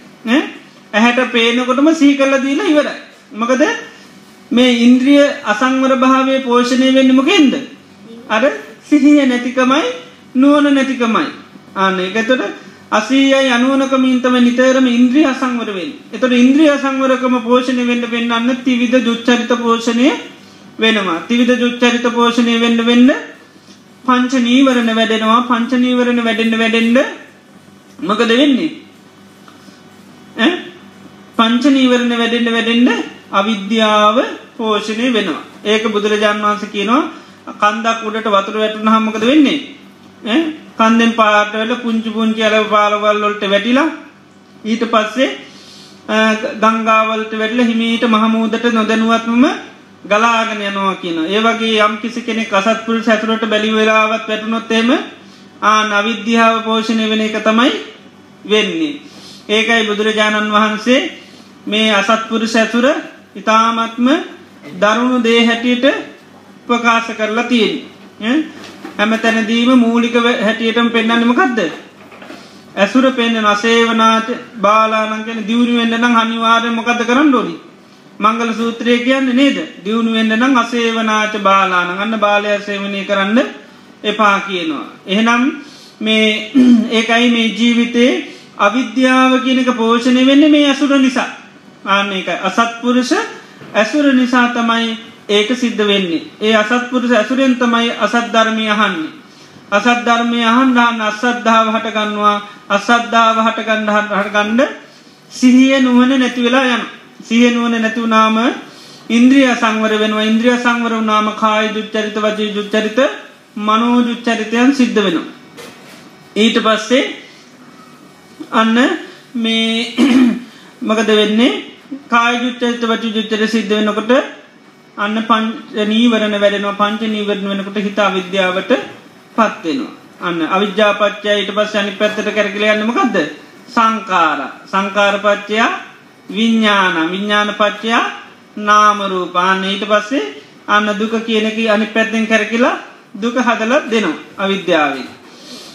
ඇහැට පේනකොටම සී කරල දීලා ඉවරයි. මකද? මේ ඉන්ද්‍රිය අසංවර භාවය පෝෂණය වෙන්න මොකෙන්ද? අර සිහිය නැතිකමයි නුවන නැතිකමයි. ආන්න එකතොට අසීයයි අනුවනකමින්තම නිතරම ඉන්ද්‍රිය අසංවරවෙන් එතට ඉන්ද්‍රිය අසංවරකම පෝෂණය වෙන්න වෙන්නන්න තිවිධ ජුච්චරිත පෝෂණය වෙනවා. තිවිධ ජුච්චරිත පෝෂණය වෙන්න වෙන්න පංච නීවරණ වැඩෙනවා. පංච නීවරණ වැඩෙන්න්න වැඩෙන්ඩ මකද වෙන්නේ? පංච නීවරණ වැඩෙන්න්න වැඩෙන්ඩ අවිද්‍යාව පෝෂණය වෙනවා. ඒක බුදුරජාන් වන්ස කියනවා කන්දක් උඩට වතුර වැටුන හමකද වෙන්නේ? කන්දෙන් පාටවල පුංචි පුංචි අල පාලවල්ලොල්ට වැටිලා ඊට පස්සේ ගංගාවලට වැඩල හිමීට මහමූදට නොදැනුවත්මම ගලාගෙන යනවා කියන. ඒවගේ යම් කිසි කෙනෙ කසත්පුල් සැතුරට බැලි වෙලාවත් වැටුනොත්තේම ආ නවිද්‍යාව පෝෂණය වෙන එක තමයි වෙන්නේ. ඒකයි බුදුරජාණන් වහන්සේ මේ අසත්පුරු සැතුර ඉතාමත්ම දරුණු දේ හැටියට ප්‍රකාශ කරලා තියෙන්. හැම තැනදීම මූලික හැටියටම පෙන්න්නන්නමකක්ද. ඇසුර පෙන්න්න නසේවනාට බාලානගෙන දියුණුවෙන්න්න නම් හනිවාරය මොකද කරන්න ඩොලි. මංගල සූත්‍රය කියන්න නේද දියුණු වෙන්න නම් අසේවනාච බාලාන ගන්න බාලය සේවනය කරන්න එපා කියනවා. එහෙනම් මේ ඒකයි මේ ජීවිතේ අවිද්‍යාව කියනක පෝෂණය වෙන්න මේ ඇසුර නිසා ආන්න එක අසත්පුරුෂ ඇසුර නිසා තමයි ඒක සිද්ධ වෙන්නේ. ඒ අසත්පුරුෂ ඇසුරෙන් තමයි අසද්ධර්මය අහන්නේ. අසත් ධර්මය අහන්ඩාන්න අස්සද්ධාව හටගන්නවා. අසද්ධාව හටගන්න හටගණ්ඩ සිහිය නුවන නැතිවෙලා යන සියනුවන නැතිවනාම ඉන්ද්‍රිය සංවර වෙනවා. ඉන්ද්‍රිය සංවර වනාම කායි දුච්චරිත වජී ජුච්චරිත මනෝ ජුච්චරිතයන් සිද්ධ වෙනවා. ඊට පස්සේ අන්න මේ මකද වෙන්නේ? කාය ජුච්චරිත වචි ජුච්චර සිද්ධ වෙනකොට අන්න පංචනීවරණ වැඩෙනවා. පංච නීවරණ වෙනකොට හිතා විද්‍යාවට පත්වෙනවා. අන්න අවිද්‍යාපච්චය ඊට පස් අනි පැත්තට කැරකිල යන්නමකක්ද සංකාර සංකාරපච්චයා විඤ්ඥාන විඤ්ඥාන පච්චයා නාමරූපාන්න ඊට පස්සේ අන්න දුක කියනක අනි පැත්තෙන් කැරකිලා දුක හදල දෙනවා අවිද්‍යාවෙන්.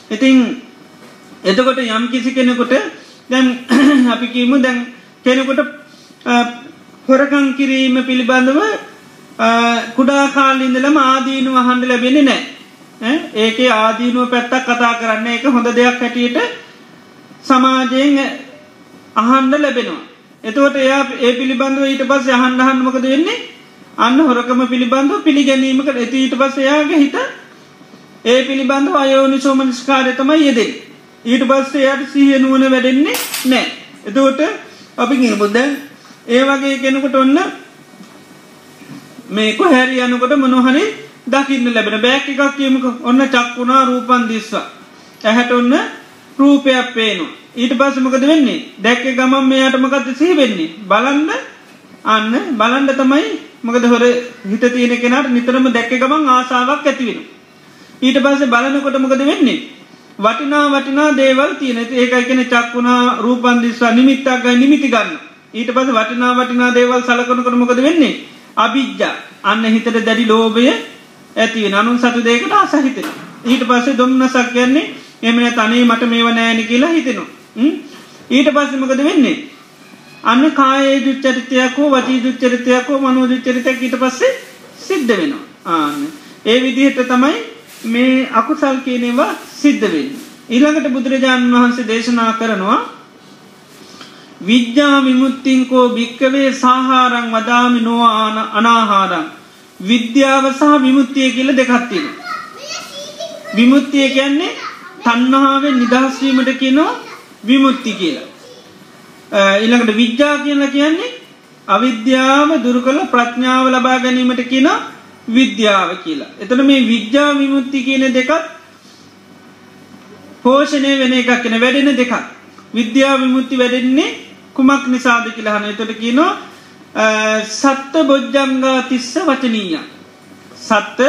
ඉතිං එතකොට යම් කිසි කෙනෙකුට දැන් අපි කීමු දැන් කෙනෙකුට හොරකං කිරීම පිළිබඳව කුඩා කාලින්දලම ආදීනු අහන්ඩ ලැබෙන නෑ ඒක ආදීනුව පැත්තක් කතා කරන්න එක හොඳ දෙයක් හැටියට සමාජයෙන් අහන්ඩ ලැබෙනවා. එතවට එයා ඒ පිළිබඳව ඊට පස් යහන්ඩහන්මකද වෙන්නේ අන්න හොරකම පිළිබඳව පිළිගැනීමකට ඇති ඊට පස් එයාගේ හිත ඒ පිළිබඳව අයෝනි සෝමනිස්කාරතමයි යෙදේ. ඊට පස්සේ එයට සිහනුවන වැඩෙන්නේ නෑ. එතකොට අපි ගිනපුද්ද ඒ වගේ කෙනකොට ඔන්න මේක හැරි යනකොට මොනොහරි දකින්න ලැබෙන බෑක් එකක් කියමක ඔන්න චක්කුණා රූපන් දිස්වා. ඇහැට ඔන්න රූපයක් පේනවා. ඊට පස්සමකද වෙන්නේ දැක්ක ගමන් මේයට මකත සිහි වෙන්නේ බලන්න අන්න බලන්ඩ තමයි මකද හොර හිත තියෙන කෙනට නිතරම දැක්ක ගමන් ආසාාවක් ඇතිවෙන. ඊට පස්සේ බලනකොට මොකද වෙන්නේ. වටිනා වටිනා දේවල් තියන ඒකයි කෙන චක්වුණා රූපන්දිස්වා නිමිත්තක්ග නිමිති ගන්න. ඊට පස වටිනා වටිනා දේවල් සලකනකට මොකද වෙන්නේ. අභිජ්ජ අන්න හිතට දැඩි ලෝභය ඇතිව නනුන් සතු දෙකට අසහිතෙන. ඊට පස්සේ දුම්න්නසක් කියන්නේ එමන තනේ මට මේව නෑන කියලා හිතෙනවා. ඊට පස්සමකද වෙන්නේ. අන්න කායේ දුච්චරිතයකෝ වචී දුච්චරිතයකෝ මනෝ දුච්චරිතයක් ඊට පස්සේ සිද්ධ වෙනවා. ආන්න. ඒ විදිහට තමයි මේ අකුසල් කියනවා සිද්ධවෙන්න. ඊළඟට බුදුරජාණන් වහන්සේ දේශනා කරනවා විද්‍යා විමුත්තිංකෝ භික්කවේ සාහාරං වදාමි නොවාන අනාහාරං විද්‍යාව සහ විමුත්තිය කියල දෙකත්තින. විමුත්තිය කියන්නේ තන්නහාාවෙන් නිදහස්වීමට කියනවා විමුත්ති කියලා. ඉළඟට විද්‍යා කියල කියන්නේ අවිද්‍යාව දුරු කළ ප්‍රඥාව ලබා ගැනීමට කියන විද්‍යාව කියලා. එතන මේ විද්‍යා විමුත්ති කියන දෙකත් පෝෂණය වෙන එකක් කෙන වැඩෙන දෙකක්. විද්‍යා විමුත්ති වැඩෙන්නේ කුමක් නිසාද කියලහන එතට කියනවා සත්ත බොජ්ජංගා තිස්ස වචනීය. සත්ත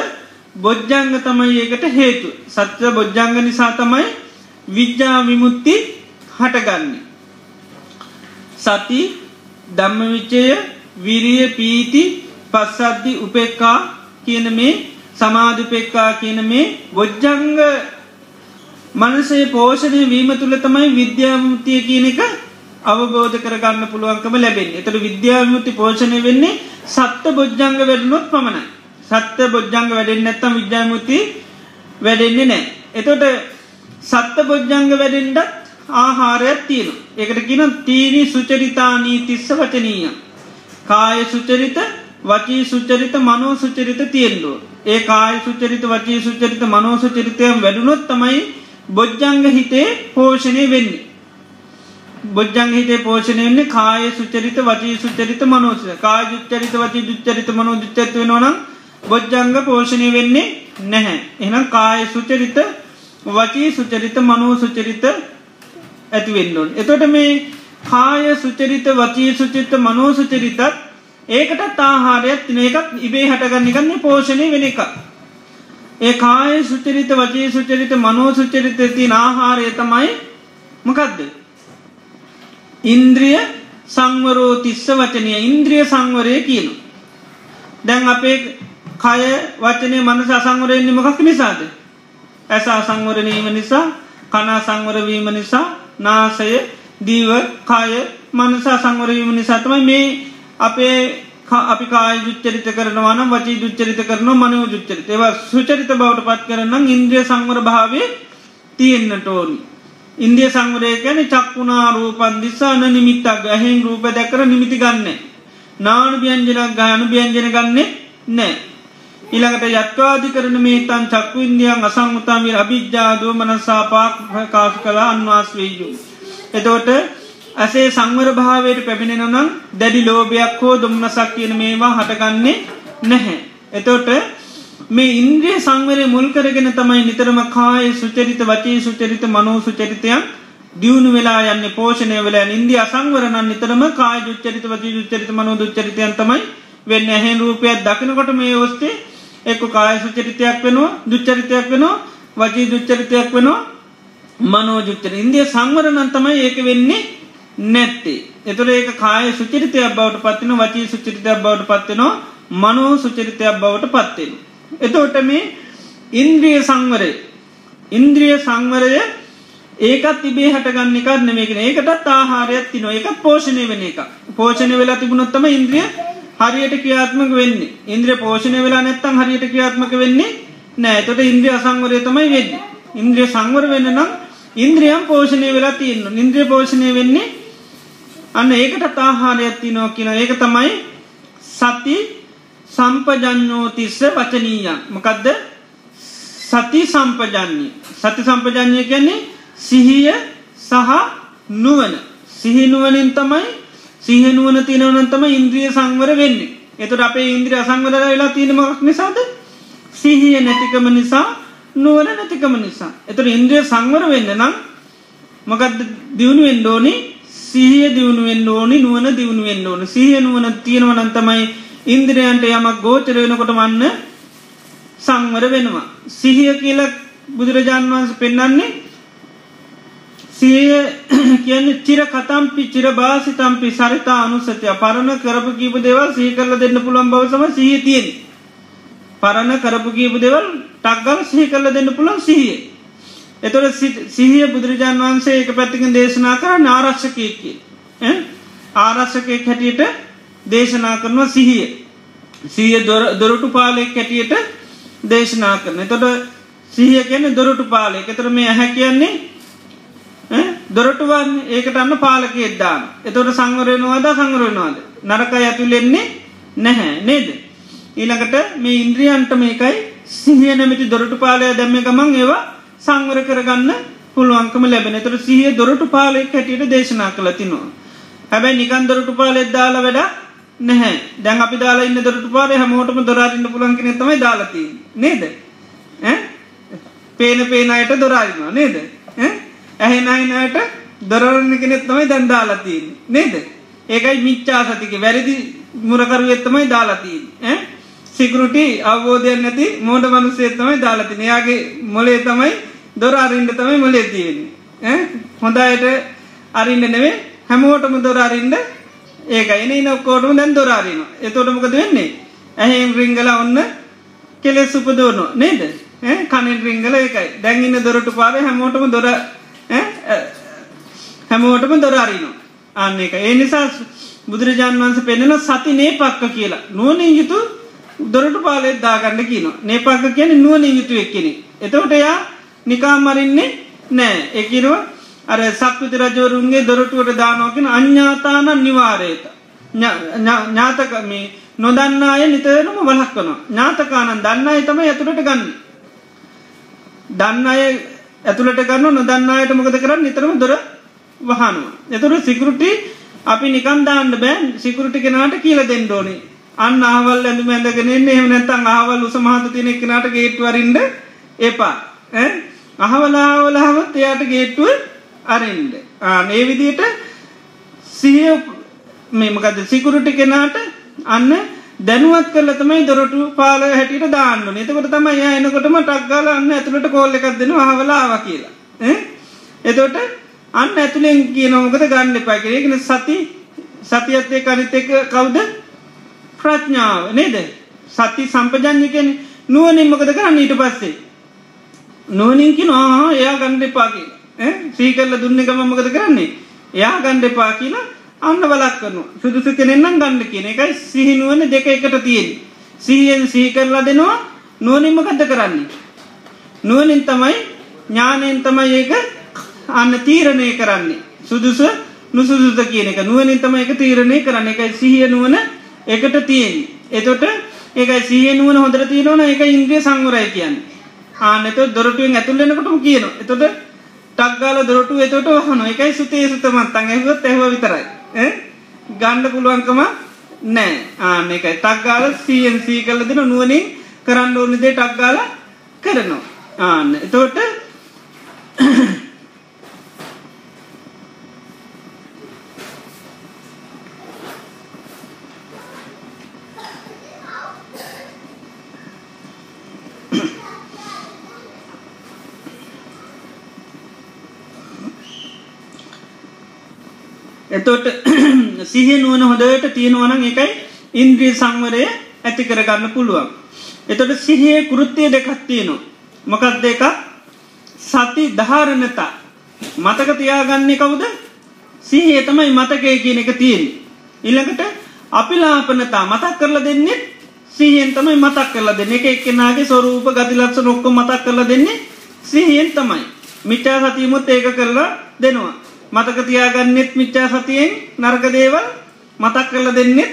බොජ්ජංග තමයි ඒකට හේතු. සත්‍ය බොජ්ජංග නිසා තමයි විද්‍යා විමුත්ති හටගන්නේ. සති ධම්මවිච්චය විරිය පීති පස්සද්ධි උපෙක්කා කියන මේ සමාධිපෙක්කා කියන මේ බොජ්ජංග මනසේ පෝෂණය වීම තුළ තමයි විද්‍යාමුතිය කියන එක අවබෝධ කරගන්න පුළුවන්කම ලැබෙන් එතට විද්‍යාමුති පෝෂණය වෙන්නේ සත්ත බොජ්ජංග වැඩනුත් පමණයි. සත්ත බොජ්ජංග වැඩෙන් නැත්තම් විද්‍යාමුති වැඩෙන්නේ නෑ එතොට සත්ත බොජ්ජංග වැඩෙන්ඩත් ආහාරයක් තියෙන එකට කියන තීනි සුචරිතානී තිස්ස වචනීය. කාය සුචරිත වචී සුචරිත මනෝ සුචරිත තියෙන්ඩුව ඒ කාය සුචරිත වචී සුචරිත මනෝ සුචරිතයම් වැඩුණොත් තමයි බොජ්ජංග හිතේ පෝෂණය වෙන්නේ. බොජ්ජං හිතේ පෝෂණය වෙන්නේ කාය සුචරිත වචී සුචරිත මනෝස කාය ජුච්චරිත වචී ජුච්චරිත මනෝ ජුච්චත්ව නොනම් බොජ්ජංග පෝෂණය වෙන්නේ නැහැ. එහනම් කාය සුචරිත වචී සුචරිත මනෝ සුචරිත ඇතිවෙන්නවන්. එතොට මේ කාය සුචරිත වචී සුචිත මනෝ සුචරිතත් ඒකට තාහාරයක් තින එකත් ඉබේ හටගන්නගන්නේ පෝෂණය වෙන එකක්. ඒ කාය සුචරිත වචී සුචරිත මනෝ සුචරිත තින ආහාරය තමයි මකදද. ඉන්ද්‍රිය සංවරෝ තිස්ස වචනය ඉන්ද්‍රිය සංවරය කියනු. දැන් අපේ කය වචනය මනස අසංවරයෙන්න්නේ මොකක් නිසාද. ඇස අසංවරණීම නිසා කනා සංවරවීම නිසා නාසය දීව කාය මනසා සංවරවීම නිසාතමයි මේ අපේ අපි කාය ජුච්චරිත කරනවාන වචී ජුච්චරිත කරන මනව ජුච්චරිත ඒව සුචරිත බවට පත් කරන්න ඉන්ද්‍රිය සංවර භාවය තියෙන්න්නට ඕනි. ඉන්දිය සංවරය ගැන චක්කුණා රූපන් දිසාන නිමිත්තක් ඇහෙන් රූප දැකර නිමිති ගන්න. නානු භ්‍යන්ජනක් ගානු භ්‍යන්ජන ගන්නේ නෑ. ඉළඟට යත්වාදි කරන මේ තන් චක්කු ඉන්දියන් අසංමුතාමී අභිජ්ජාදුව මනසාපාක් ප්‍රකාශ කලා අන්වාස් වේයු. එතෝට ඇසේ සංවර භාවයට පැමිණෙනනම් දැඩි ලෝභයක් හෝ දුම්නසක් කියන මේවා හටගන්නේ නැහැ. එතෝට මේ ඉන්ද්‍රිය සංවරය මුල් කරගෙන තමයි නිතරම කාය සුචරිත වචී සුචරිත මනෝ සුචරිතයන් දියුණු වෙලා යන්න පෝෂණය වෙලා ඉන්දිය අසංවරණ නිතරම කාය ජුච්චරිත වචී ජුච්චරිත මනෝ දුච්චරිතයන් තමයි වෙන්න ඇහෙන් රූපයක් දකිනකොට මේ ඔස්සේ එක්ක කාය සුචරිතයක් වෙනවා දුච්චරිතයක් වෙනවා වචී දුච්චරිතයක් වෙනවා මනෝ ජුච්චර ඉන්දිය සංවරණන් තමයි ඒක වෙන්නේ නැත්තේ. එතුර ඒක කාය සුචරිතයක් බවට පත්තින වචී සුචරිතයක් බවට පත්වෙනවා මනෝ සුචරිතයක් බවට පත්වෙන. එතෝට මේ ඉන්ද්‍රිය සංවරය. ඉන්ද්‍රිය සංවරය ඒකත් තිබේ හටගන්න එකක් නෙමේකෙන ඒකටත් ආහාරයක් තින එකත් පෝෂණය වෙන එක පෝෂණය වෙලා තිබුණොත්තම ඉන්ද්‍රිය හරියට ක්‍රියාත්මක වෙන්නේ. ඉන්ද්‍රිය පෝෂණය වෙලා නැත්තම් හරියට ක්‍රියාත්මක වෙන්නේ නෑතොට ඉන්ද්‍රිය අසංවරය තමයි වෙන්න. ඉන්ද්‍රිය සංවර වෙන්න නම් ඉන්ද්‍රියම් පෝෂණය වෙලා තියන්න ඉන්ද්‍රිය පෝෂණය වෙන්නේ අන්න ඒකට තාහාරයක් තිනෝ කියන ඒක තමයි සති සම්පජඥෝ තිස්ස වචනීය. මොකදද? සති සම්පජන්නේ සති සම්පජඥය කියන්නේ සිහිය සහ නුවන සිහිනුවනින් තමයි සිහනුවන තිනවනන් තම ඉන්ද්‍රිය සංවර වෙන්නේ. එතුට අපේ ඉන්ද්‍රිය අසංවර වෙලා තියෙනමක් නිසාද? සිහිය නැතිකම නිසා නුවන නැතිකම නිසා. එතුට ඉන්ද්‍රිය සංවර වෙන්න නම් මොකද දියුණුවෙන් ඩෝනි සිහිය දියුණුවෙන් ඕනි නුවන දියුණුවෙන් ඕන. සිහිය නුවන තියෙනවනන්තමයි ඉන්ද්‍රයන්ට යමක් ගෝචරයනකොට වන්න සංවර වෙනවා. සිහිය කියල බුදුරජාණන් වහන්ස පෙන්න්නන්නේ සිය කියන චිර කතම්පි චිර භාසිතම්පි සරිතා අනුසතය පරණ කරපු කීප දෙවල් සහි කරල දෙන්න පුළන් බවසම සිහිය තියෙන්. පරණ කරපු කීප දෙවල් ටක්ගල් සිහි කරල දෙන්න පුළන් සිහිය. එතොට සිහිය බුදුරජාන් වහන්සේ එක පැත්තිකින් දේශනා කර නාරක්ෂකයකි ආරක්ෂකයෙක් හැටියට දේශනා කරනවා සිහිය. සීය දොරටු පාලෙක් හැටියට දේශනා කරන. තොට සිහිය කියන දොරටු පාලෙ එකතර මේ ඇහැ කියන්නේ දොරටුවන් ඒකට අන්න පාලක එද්දාන එතොට සංවරයනවාද සංවරයනවාද නරක ඇතුලෙන්නේ නැහැ නේද? ඊළඟට මේ ඉන්ද්‍රියන්ට මේකයි සිහිය නැමති දොරටු පාලය දැම්ම ගමන් ඒවා සංවර කරගන්න පුළුවන්කම ලැබෙන. තර සිහිය දොරටු පාලෙක් හැටියට දේශනා කළ තිනවා. හැබැයි නිකන් දොරටු පාලෙත් දාලා වැඩ නැහැ. දැන් අපි දාලා ඉන්න දොරටු පාලේ හැමෝටම දොරාරින්න පුළන්කෙන තමයි දාලති නේද? පේන පේනයට දොරාරිනවා නේද? ඇහෙනයිනයට දොරරන්න කෙනෙත් තමයි දැන්දාලතින් නේද? ඒකයි මිච්චා සතික. වැරදි මුරකරුවෙත්තමයි දාලතින් සිකරුටි අවබෝධයක් නැති මෝඩ මනුසේ තමයි දාලති එයාගේ මොලේ තමයි දොර අරින්ට තමයි මොලේ තියෙන්නේ. හොඳයට අරින්න නෙවේ හැමෝටම දොර අරින්ට ඒක එන නක්කෝටම දැන් දොරාරින එතෝටමකද වෙන්නේ? ඇහෙන් රිංගල ඔන්න කෙලෙස් උපදෝනො නේද? කනෙන් රිංගල එකයි දැන්ඉන්න දොරට පාර හැමෝටම දොර හැමෝටම දොරාරිනවා අන්න එක ඒ නිසා බුදුරජාන් වන්ස පෙනෙන සති නේ පක්ක කියලා. නුවනින් යුතු දොරට පාලෙත් දාගන්න කියන නේපක්ක කියන නුවනින් යුතු එක්කෙනෙ එතවට එයා නිකාමරින්නේ නෑ එකනවා අර සක්විති රජවරුන්ගේ දොරටුවට දානෝකෙන අඥ්ඥාතාන නිවාරේත. ඥාතකම නොදන්න අය නිතරම වලක් වන ඥාතකානන් දන්න අය තම ඇතුළට ගන්න. දන්න අය ඇතුළට ගන්න නොදන්න අයට මොකද කරන්න? නිතරම දොර වහනවා. එතුරු සිකරුටි අපි නිකන් දාන්න බෑ. සිකරුටි කෙනාට කියල දෙන්න ඕනේ. අන්න ආවල් ඇඳ ඇඳගෙනෙන්නේ එහම නැත්තන් ආවල් උසමහත තිනෙක් කෙනට ගේට්වරින්ට එපා. අහවලාවලහවත් එයාට ගේට්ටුව අරෙන්ඩ. ආනේ විදියට සිහිය මෙමකද සිකුරුටි කෙනාට අන්න දැනුවත් කරල තමයි දොරටු පාල හැටියට දාන්න නතකට තම ය එනකොටම ටක්ගල අන්න ඇතුළට කෝල්ල එකක් දෙෙන හවලාව කියලා. එතොට අන්න ඇතුළෙන් කියනොමකද ගන්න එපා කරගෙන සති සතියත්තය කනිත එක කවුද? ප්‍රඥාව. නේද? සති සම්පජඥකෙන නුවනින්මකද කරන්න ඊට පස්සේ? නුවනින්කි නවා එයා ගණ්ඩ එපාගේ සීකල්ල දුන්න ගමමකද කරන්නේ? එයා ගණ්ඩ එපා කියලා අන්න බලක් කරනු සුදුසු කෙනෙන්නම් ගණ්ඩ කියන එකයි සිහිනුවන දෙක එකට තියෙන් සීයෙන් සී කරලා දෙනවා නුවනින්ම කද කරන්නේ? නුවනින් තමයි ඥානයෙන් තමයි ඒක අන්න තීරණය කරන්නේ. සුදුස නුසුදුත කියන එක. නුවනින් තම එක තීරණය කරන්න. එකයි සිහිය නුවන එකට තියෙන් එතොට ඒකයි සිහිය නුවන හොඳර තිීරන එක ඉන්ද්‍රිය සංවරයි කියන්න. ආනත දොරටුවෙන් ඇතුල්ලෙනකටම කියන එතොට ටක්ගාල දොරටු එතොට හන එකයි සුතේ සුතමත්තන් ඇහුවත් ඇහව විතරයි. ගණ්ඩ පුළුවන්කම නෑ. ආන එකයි තක්ගාල සීන්සී කල දෙන නුවනින් කරන්න ඕනිදේ ටක්ගාල කරනවා. ආන්න. එතෝට එතොට සිහ නුවන හොදට තියෙනවන එකයි ඉන්ද්‍රී සංවරය ඇති කරගන්න පුළුවන්. එතොට සිහේ කෘත්තිය දෙකත්තියනවා. මොකක් දෙක සති ධාරණතා මතක තියාගන්නේ කවුද සිහේ තමයි මතකය කියන එක තියෙන. ඉල්ළඟට අපිලාපනතා මතක් කරලා දෙන්නේ සිහියෙන් තමයි මතක් කරලා දෙන්න එක එක්කෙනගේ ස්වරූප ගතිලක්ෂ නොක්කො මතක් කරලා දෙන්නේ සිහියෙන් තමයි. මිටා සතියමුත් ඒක කරලා දෙනවා. මතක තියාගන්නෙත් මිච්චා සතියෙන් නර්ග දේවල් මතක් කරල දෙන්නෙත්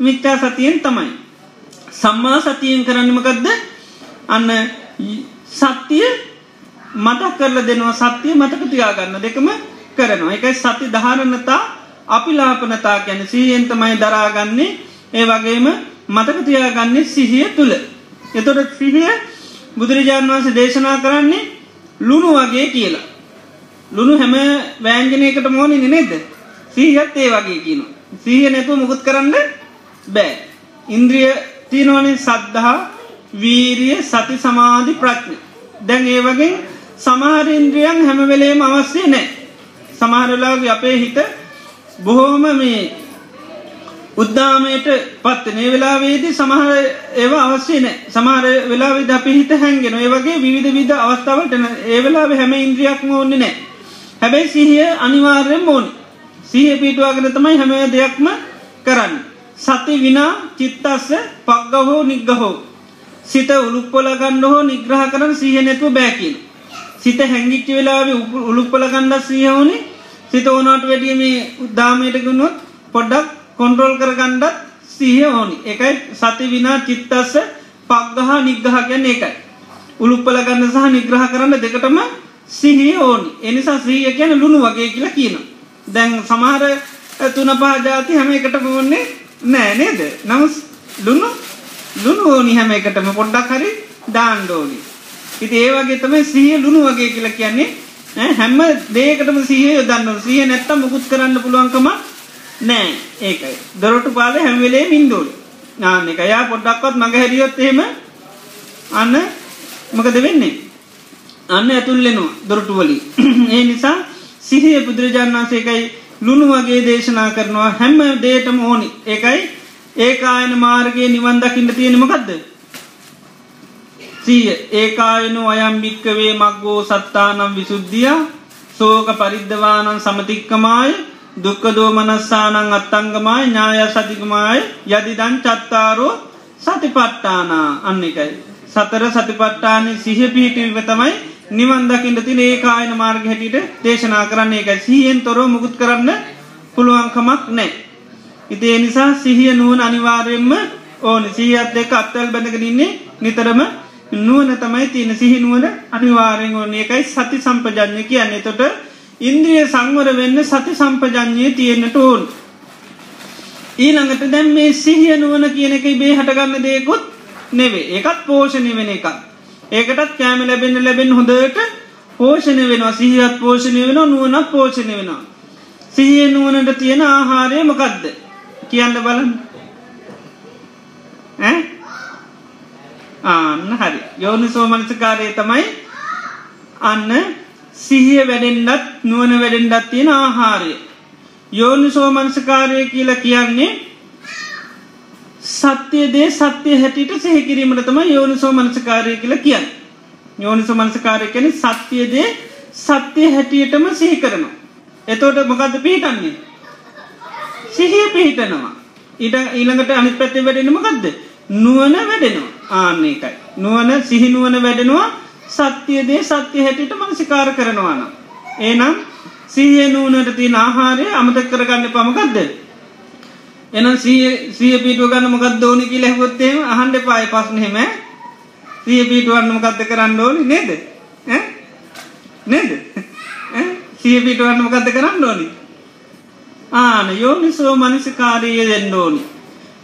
මිච්චා සතියෙන් තමයි. සම්මා සතියෙන් කරන්නමකදද අන්න සත්‍යය මතක් කරල දෙනවා සත්‍යය මතක තියාගන්න දෙකම කරනවා එකයි සති දහරණතා අපි ලාපනතා ගැන සීයෙන් තමයි දරාගන්නේ ඒ වගේම මතක තියාගන්නේ සිහිය තුළ. එතොට සිහිය බුදුරජාණන් වන්සේ දේශනා කරන්නේ ලුණු වගේ කියලා. ලුණු හැම වෑංජනයකට මෝනි නෙද සීහත් ඒ වගේ කියන. සීහ නැතුව මුකුත් කරන්න බෑ. ඉන්ද්‍රිය තියනවනේ සද්ධහා වීරිය සති සමාධි ප්‍රඥ. දැන් ඒ වගේ සමහරඉන්ද්‍රියන් හැමවෙලේම අවස්සේ නෑ. සමහරලාගේ අපේ හිත බොහෝම මේ උද්දාමයට පත් මේ වෙලාවේදී සමහර ඒව අවශ්‍ය නෑ සමහර වෙලා විද අපි හිත හැන්ගෙන ඒ වගේ විධ විධ අවස්ථාවට ඒ වෙලා හැම ඉන්ද්‍රියක්ම ඕන්න නෑ හැබැයි සිහිය අනිවාර්යෙන් ඕෝනි සීහ පිටුවාගෙන තමයි හැම දෙයක්ම කරන්න. සති විනා චිත්තස්ස පක්ග හෝ නිග්ග හෝ. සිත උළුප්පොල ගන්න හෝ නිග්‍රහ කරන සීහ නැතුව බෑකින්. සිත හැංගිච්ච වෙලාව උළුප්පල ගණ්ඩ සීහෝනි සිත ඕනාට වැඩිය මේ උද්දාමයට ගුණොත් පොඩ්ඩක් කොන්ට්‍රෝල් කරගණ්ඩත් සීහ ඕනි එකයි සති විනා චිත්තස්ස පක්ගහා නිග්ගහ ගැන්න එකයි. උළුප්පල ගන්න සහ නිග්‍රහ කරන්න දෙකටම සිහි ඕනි එනිසා ශ්‍රීය කියන ලුණු වගේ කියලා කියන. දැන් සමහර තුන පහජාති හැම එකට මොන්නේ නෑ නේද? නමුස් ලුණු ලුණු ඕනි හැම එකටම පොඩ්ඩක් හරි දාණ්ඩෝනි. ඉති ඒවගේ තම සිහිය ලුණු වගේ කියලා කියන්නේ හැම දේකටම සිහිය දන්න සිය නැත්තම් මුකුත් කරන්න පුළුවන්කම නෑ ඒකයි. දොරටු පාල හැම්වෙලේ මින්දෝල් නාන්න එක යා පොඩ්ඩක්වත් මඟ හැරියොත් එහෙම අන්න මකද වෙන්නේ? අන්න ඇතුල්ලෙනවා දොරටුවලි ඒ නිසා සිහිය බුදුරජාණන් වන්සේකයි ලුණු වගේ දේශනා කරනවා හැම්ම දේටම ඕනි. ඒකයි ඒකායන මාර්ගයේ නිවන් දකින්න තියෙනමකක්ද සීය ඒකායනු අයම් භික්කවේ මක්ගෝ සත්තානම් විසුද්ධිය සෝක පරිද්ධවානන් සමතික්කමාය දුක්කදෝ මනස්සානං අත්තංගමයි ඥාය සතිකමයි යදිදන් චත්තාරෝ සතිපට්ටානා අන්න එකයි. සතර සතිපට්ටානය සිහ පිහිටීම තමයි නිවන්දකිට තින ඒ කායන මාර්ග හැටියට දේශනා කරන්නේ එක සිහියෙන් තොරෝ මුකුත් කරන්න පුළුවන්කමක් නෑ. ඉතිේ නිසා සිහිය නුවන් අනිවාර්යෙන්ම ඕන සිහිත් දෙක අත්තල් බැඳකරන්නේ නිතරම නුවන තමයි තියෙන සිහිනුවන අනිවාරෙන් ඕන එකයි සති සම්පජඥය කියන්නේ තොට ඉන්ද්‍රිය සංවර වෙන්න සති සම්පජඥය තියෙන්න්නට ඕන්. ඊළඟට දැම් මේ සිහිය නුවන කියන එක බේ හටගන්න දෙයකුත් නෙවේ ඒකත් පෝෂණය වෙන එකක්. ඒකටත් කෑම ලැබෙන ලැබෙන් හොඳට පෝෂණය වෙනවා. සිහිත් පෝෂණය වෙන නුවනත් පෝෂණය වෙනවා. සිහිය නුවනට තියෙන ආහාරය මොකක්ද කියන්න බලන්න. ආන්න හරි. යෝනි සෝමනසකාරය තමයි අන්න සිහිය වැඩෙන්ඩත් නුවන වැඩෙන්ඩත් තියෙන ආහාරය. යෝනි සෝමංසකාරය කියලා කියන්නේ සත්‍යය දේ සත්‍යය හැටියට සෙහිකිරීමට තම යෝනි සෝමංසකාරය කියලා කියන්න. යෝනි සෝමංසකාරය කැන සත්‍යය දේ සත්‍යය හැටියටම සිහි කරනවා. එතෝට මොකද පිහිටන්නේ? සිහිය පිහිටනවා. ඉට ඊළඟට අනිත් පැත්තේ වැඩෙනමකක්ද නුවන වැඩෙනවා. ආන්න එකයි නුවන සිහිනුවන වැඩෙනවා. සත්‍යයදේ සත්‍ය හැටියට මනසිකාර කරනවාන ඒනම් සීය නූනට තින ආහාරය අමතක් කරගන්න පමකක්ද එනම් සිය පිටුව ගන්න මොකක් දෝනි කිය ලැහොත්තේම අහන්ඩ පාය පස්නහෙම සිය පිටුවන්න මොකක්ද කරන්න ඕනි? නේද? නේද? සිය පිටුවන්න මොකක්ද කරන්න ඕනි? ආන යෝනිසෝ මනසිකාරය දෙන්න ඕනි.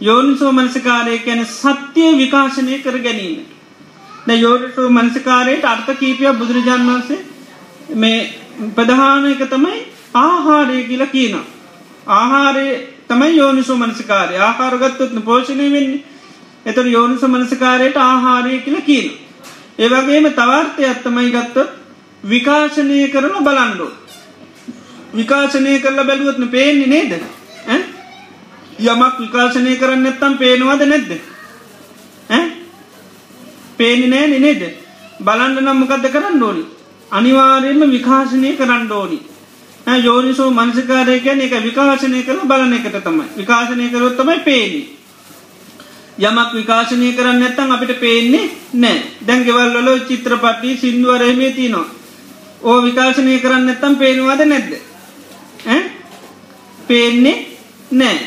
යෝනිසෝ මනසිකාරය ගැන සත්‍යය විකාශනය කර ගැනීම. යෝනිසෝ මනසිකාරයට අර්ථ කීපයක් බුදුරජාන් වන්සේ මේ ප්‍රධාන එක තමයි ආහාරය කියල කියන ආහාරය තමයි යෝනිසෝ මනසිකාරය. ආහාරගත්තොත්න පෝෂණය වෙන්නේ. එතර යෝනිස මනසිකාරයට ආහාරය කියල කියන ඒවගේම තවර්ථය අත්තමයි ගත්තොත් විකාශනය කරන බලන්ඩෝ විකාශනය කරලා බැලුවත්න පේන්නේ නේද? යමක් විකාශනය කරන්න එත්තම් පේනවාද නැද්ද? පේනි නෑ නේද? බලන්න නම්මකක්ද කරන්න ඕනි? අනිවාරයෙන්ම විකාශනය කරන්න ඕනි. යෝනිසෝ මනසිකාරය කියන එක විකාශනය කර බලන එකට තමයි. විකාශනය කරොත් තමයි පේනි යමක් විකාශනය කරන්න ඇත්තන් අපිට පේන්නේ නෑ. දැන්ගෙවල්ලො චිත්‍රපටි සිින්දුවරහමේ තිනවා ඕ විකාශනය කරන්න ඇත්තම් පේනවාද නැද්ද? පේන්නේ නෑ.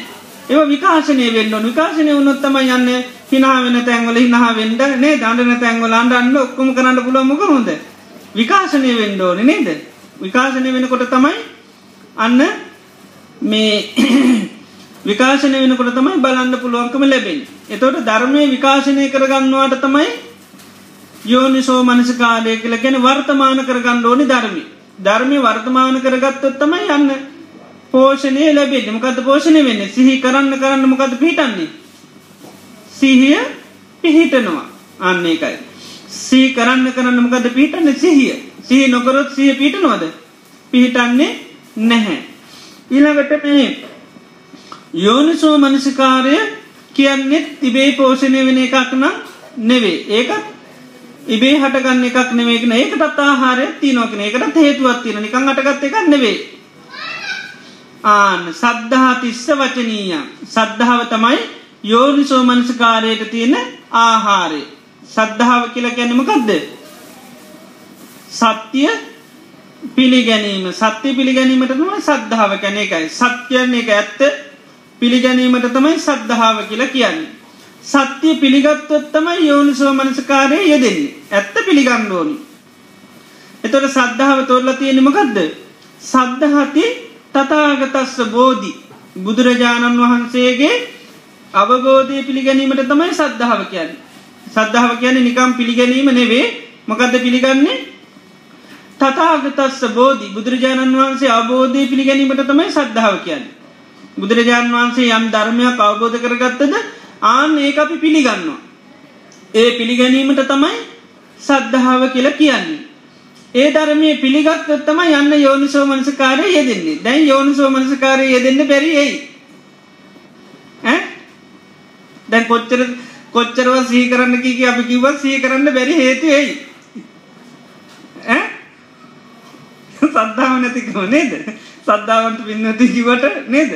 ඒ විකාශනය වෙන්න විකාශනය උන්නොත්තම යන්න හිනාවෙන තැන්වල හිනා වෙන්ඩ නේ දඩන තැන්වල අන්ඩන්න ඔක්කොම කරන්න පුළොමක හොඳ විකාශනය වෙන්ඩෝන නේද? විකාශනය වෙනකොට තමයි අන්න මේ විකාශනය වෙනකොට තමයි බලන්න පුළුවන්කම ලැබෙන් එතොට ධර්මය විකාශනය කරගන්නවාට තමයි යෝනිසෝ මනසකාලය කියල ගැන වර්තමාන කරගන්න ඕනි ධර්මි ධර්මය වර්තමාන කරගත්තොත් තමයි යන්න පෝෂණය ලැබේ මකද පෝෂණය වෙන්න? සිහි කරන්න කරන්න මොකද පිටන්නේ සිහිය පිහිටනවා. අන්න එකයි සී කරන්න කරන්න මොකද පිහිටන්න? සිහිය. සිහි නොකරොත් සිය පිටනවාද පිහිටන්නේ නැහැ. ඊළඟට මේ යෝනිසෝ මනසිකාරය කියන්නෙත් තිබේ පෝෂණය වෙන එකක් නම් නෙවේ ඒකත් ඉබේ හටගන්න එකක් නෙවේගෙන ඒකටත් ආහාරය තියනෝකන ඒකට හේතුවත් තියෙන නිකං අටගත්ත එකක් නෙවේ ආන සද්ධහා තිස්ස වචනීය. සද්ධාව තමයි යෝනිසෝ මනසකාරයට තියෙන ආහාරය. සද්ධාව කියල ගැනීමකක්ද සත්‍යය පිළිගැනීම සත්‍ය පිළිගැනීමට තම සද්ධාව කැන එකයි සත්‍යයන්නේ එක ඇත්ත පිළිගැනීමට තමයි සද්ධාව කියලා කියන්නේ. සත්‍යය පිළිගත්තොත්තම යෝනිසෝ මනසකාරය යෙදෙන්නේ ඇත්ත පිළිගණ්ඩෝනි. එතොට සද්ධාව තොරල තියෙනමකක්ද. සද්ධහති තතාගතස්ස බෝධි බුදුරජාණන් වහන්සේගේ අවබෝධය පිළිගැනීමට තමයි සද්ධාව කියන්න. සද්ධාව කියන නිකම් පිළිගැනීම නෙවේ මොකක්ද පිළිගන්නේ තතාගතස්ස බෝධි බුදුරජාණන් වහන්සේ අබෝධය පිළිගැනීමට තමයි සද්ධාව කියන්න. බුදුරජාණන් වහන්සේ යම් ධර්මයක් අවබෝධ කරගත්තද ආන ඒ අපි පිළිගන්නවා. ඒ පිළිගැනීමට තමයි සද්ධාව කියලා කියන්නේ. ඒ ධර්මය පිළිගත්තත්තම යන්න යෝනිසෝ මනසකාරය යෙදෙන්නේ දැන් යෝනිසෝ මනසකාරය යෙදෙන්න බැරිඒයි දැන් කොච්චර කොච්චරව සී කරන්න කික අපි කිවත් සී කරන්න බැරි හේතුවෙයි සද්ධාව නැතිකව නේද? සද්ධාවන්ට පින්නති කිවට නේද?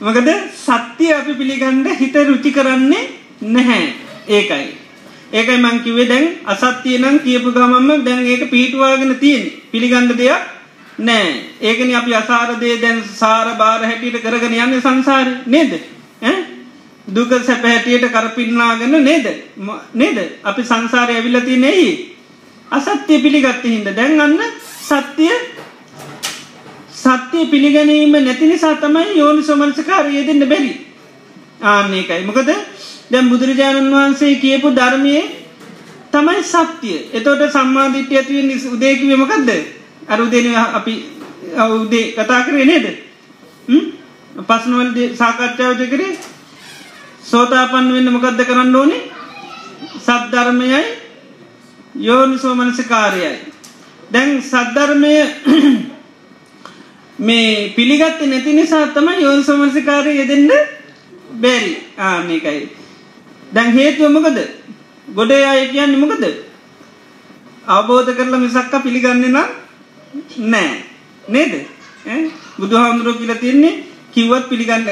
මකද සත්‍යය අපි පිළිගණ්ඩ හිත රුචි කරන්නේ නැහැ. ඒකයි. ඒකයි මංකිවේ දැන් අසත්තිය නම් කියපු ගමම දැන් ඒක පිහිටවාගෙන තියෙන පිළිගණ්ඩ දෙයක් නෑ ඒකන අපි අසාරදේ දැන් සාර බාර හැටියට කරගෙන යන්න සංසාර නේද? දුක සැප හැටියට කරපින්නාගෙන නේද? නේද? අපි සංසාරය ඇවිල්ලති නෙයි අසත්‍යය පිළිගත්ත හින්ද. දැන් අන්න සත්‍යය සත්‍යය පිළිගැනීම නැති නිසා තමයි යෝනි සොමනසකාරය දෙන්න බැරි. ආන්නේකයි මොකද දැම් බුදුරජාණන් වහන්සේ කියපු ධර්මය තමයි සත්‍යය එතෝට සම්මාධිට්‍ය ඇතිවෙන් උදේකිවීමකක්ද අරුදෙන අපි අවුදේ කතා කරේ නේද? පස්නවල් සාකච්ඡාවද කරේ සෝතාපන්න වෙන්න මොකක්ද කරන්න ඕනේ? සද්ධර්මයයි යෝනිසෝ මනසකාරයයි. දැන් සද්ධර්මය මේ පිළිගත්ත නැති නිසා තම යෝනිසෝමනසිකාරය යෙදෙන්ට බැරි. ආමකයි දැන් හේතුවමකද ගොඩේ අය කියන්න මොකද? අවබෝධ කරලා මිසක්ක පිළිගන්නේ නම් නෑ. නේද? බුදු හාමුදුරුව කියල තින්නේ කිව්වත් පිළිගන්න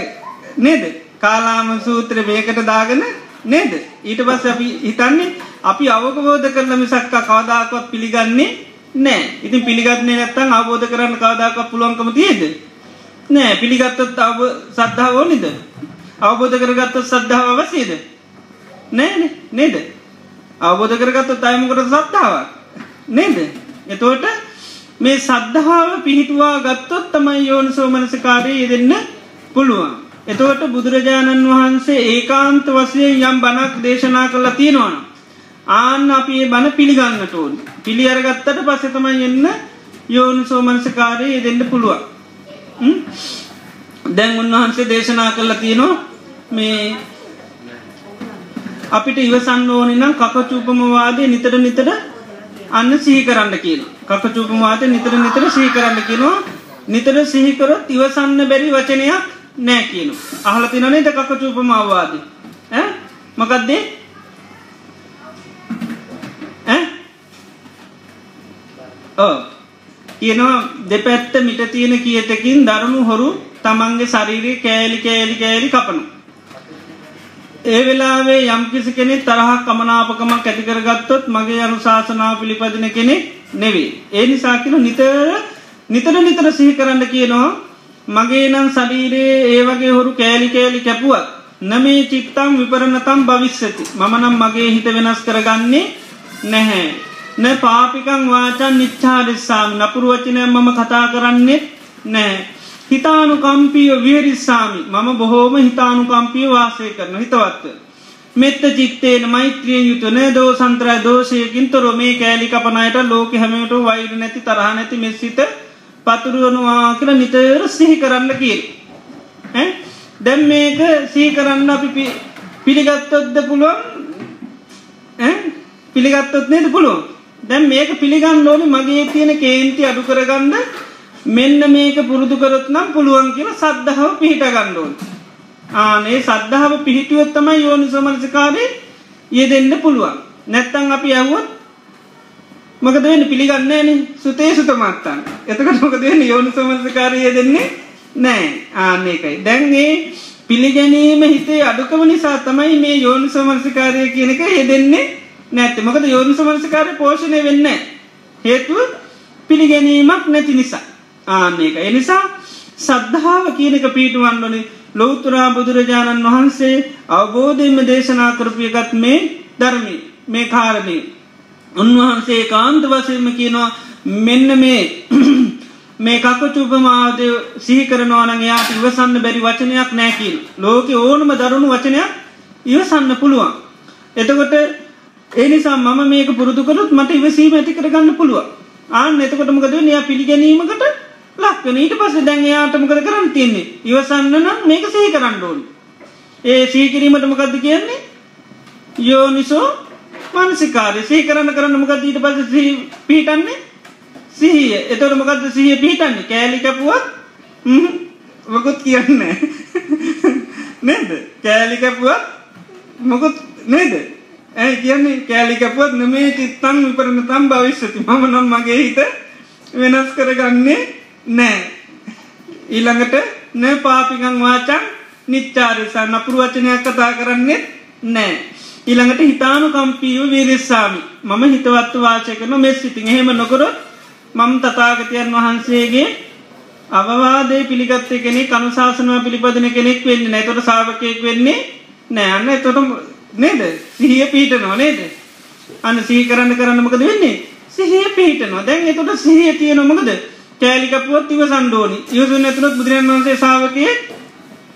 නේද? කාලාම සූත්‍ර මේකට දාගෙන නේද? ඊට පස්ස අපි හිතන්නේ අපි අවකබෝධ කරල මිසක්කා කවදාකවත් පිළිගන්නේ නෑ ඉතින් පිළිගත්න්නේ නැත්තන් අවබෝධ කරන්න කවදාක පුළුවන්කම තියද? නෑ පිළිගත්තත් අව සද්ධාව ඕනිද? අවබෝධ කරගත්ත සද්ධාව අවසේද නෑ. නේද? අවබෝධ කරගත්ත තයිමකට සද්ධාවක්? නේද? එතෝට මේ සද්ධාව පිහිටුවා ගත්තොත් තමයි යෝන සෝමනසකාරය යෙදෙන්න පුළුවන්. එතවට බුදුරජාණන් වහන්සේ ඒකාන්ත වසය යම් බණක් දේශනා කරලා තියෙනවාන. ආන්න අපි ඒ බණ පිළිගන්නට ඕන් පිළි අරගත්තට පස්සතමයි එන්න යෝනු සෝමනසකාරය යෙදෙන්ට පුළුවන්. දැන් උන්වහන්සේ දේශනා කරලා තියෙනවා මේ අපිට ඉවසන්න ඕනි නම් කකචූපමවාදය නිතර නිතර අන්න සිහි කරන්න කියන. කකචූපමාත නිතර නිතර සිහි කරන්න කියනවා නිතර සිහිකරොත් ඉවසන්න බැරි වචනයක් නෑ කියනු. අහල තිනනේට කකචූපමවාද. මකක්දේ ඕ කියනවා දෙපැත්ත මිට තියෙන කියතකින් දරුණු හොරු තමන්ගේ ශරීරය කෑලි කෑලි කෑලි කපනු. ඒ වෙලාවේ යම්කිසි කෙනෙ තරහක් කමනාපකමක් ඇතිකරගත්තොත් මගේ අනු ශාසනාව පිළිපදින කෙනෙක් නෙවේ. ඒ නිසාකින නිතර නිතර නිතර සිහි කරන්න කියනවා මගේ නම් සඩීරයේ ඒ වගේ හොරු කෑලි කෑලි කැපුවත් නමේ චිත්තම් විපරණතම් භවිස්සති මමනම් මගේ හිත වෙනස් කරගන්නේ නැහැ. න පාපිකං වාචන් නිච්චාරිස්සාම නපුරුවචනය මම කතා කරන්නේ නෑ. හිතානු කම්පිය වියරිස්සාමි මම බොහෝම හිතානු කම්පිය වාසය කරන හිතවත්ව. මෙත්ත චිත්තේන මෛත්‍රිය යුතුන දෝ සන්ත්‍රය දෝෂයකින් තොර මේ කෑලි කපනයට ලෝක හැමට වෛර නැති තරහ නැති මෙස්සිත පතුරුවනවා කියල නිතර සිහි කරන්න කියල්. දැම් මේක සී කරන්න අපි පිළිගත්තොත්ද පුළුවන්? පිළිගත්තොත් නේද පුළුවන්? දැම් මේක පිළිගන්න ඕනි මගේ තියෙන කේන්ති අඩු කරගන්න. මෙන්න මේක පුරුදු කරත් නම් පුළුවන් කියල සද්ධාව පිහිට ගණ්ඩෝන් ආනේ සද්ධාව පිහිටුවත්තම යෝනි සමනසිකාරය ඒ දෙන්න පුළුවන්. නැත්තං අපි ඇහුවොත් මකද වෙන්න? පිළිගන්නේන සුතේ සුතමත්තන් එතකට මොකද වෙන්න? යෝනි සමනසිකාරය දෙන්නේ නෑ ආන්නේකයි දැන්ගේ පිළිගැනීම හිතේ අඩුකම නිසා තමයි මේ යෝනි සමනසිකාරය කියනක යෙදෙන්නේ නැත්ත. මකද යෝනිසමනසිකාරය පෝෂණය වෙන්න හේතුව පිළිගැනීමක් නැති නිසා. ආන්නේක එනිසා සද්ධාව කියනක පීටුවන්ඩනි ලෝතුරා බුදුරජාණන් වහන්සේ අවබෝධයම දේශනා කරපියගත් මේ ධර්මී මේ කාරණය. උන්වහන්සේ කාන්ත වසයම කියනවා මෙන්න මේ මේ කකචුපමාද සිහිකරනවාන යාට ඉවසන්න බැරි වචනයක් නෑකිල් ලෝක ඕනම දරුණු වචනයක් ඉවසන්න පුළුවන්. එතකොට ඒනිසා මම මේක පුරුදුකරත් මට ඉවසීම ඇති කරගන්න පුළුව ආන එතකොටමකද නයා පිළිගැනීමකට ලක්වන ඊට පස දැන් යාටමකද කරන්න තියන්නේ? ඉවසන්න නම් මේක සහි කරන්න ඕන්. ඒ සීකිරීමට මොකක්ද කියන්නේ? යෝනිසෝ මනසිකාරය සහි කරන්න කරන්න මොකද ඊට පස පිහිටන්නේ? සිහිය. එතොට මොකක්ද සිහිය පිහිටන්නේ? කෑලිකපුුවත් මොකුත් කියන්න නේද? කෑලිකපුුවත් මොකුත් නේද? ඇයි කියන්නේ කෑලිකපුුවත් නමේ චිත්තන් විපරණ තම් භවිශ්‍යති මම නම් මගේ හිත වෙනස් කරගන්නේ නෑ. ඊළඟට න පාපිකං වාචන් නිච්චාරිසා. නපුරු වචනයක් කතා කරන්නේ නෑ. ඊළඟට හිතානු කම්පීව වීරස්සාමි මම හිතවත්තු වාචයකන මෙස් සිතින් එහෙම නොකරොත් මම් තතාගතයන් වහන්සේගේ අවවාදේ පිළිගත්තේ කෙනෙ කනුශාසනව පිළිපදන කෙනෙක් වෙන්න නැතොට සාාවකයෙක් වෙන්නේ නෑන්න එතොට නේද? සිහිය පීටනවා නේද? අන්න සහි කරන්න කරන්නමකද වෙන්නේ? සිහිය පිහිටනවා. දැන් එතොට සිහිය තියෙනොමකද කෑලිකපුවත් ඉව සන්ඩෝනි යසු නැතුනත් බුදුරන් වන්සේ සාාවකය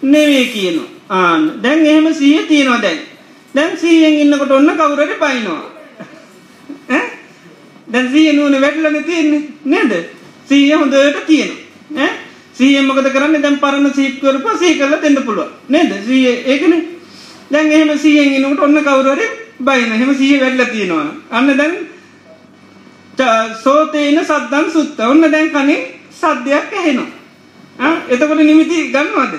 නෙවේ කියනවා. ආන්න. දැන් එහෙම සීය තියෙනවා දැන්. දැන් සීයෙන් ඉන්නකොට ඔන්න කවුරට පයිනවා දැන් සීය නුවන වැටලන තියෙන්නේ නේද? සීය හොඳට තියෙන සීය මොකද කරන්න? දැන් පරණ සීපකරප සී කරල දෙන්න පුළුව නේද? සීය ඒකන. දැන් එහෙම සීයෙන් ඉන්නකට ඔන්න කවුරට බයින හෙම සීය වැල්ල තියෙනවා. අන්න දැන් සෝතේන සද්දන් සුත්ත. ඔන්න දැන් කනින් සද්‍යයක් ඇහෙනවා. එතකොට නිමිති ගන්නවාද?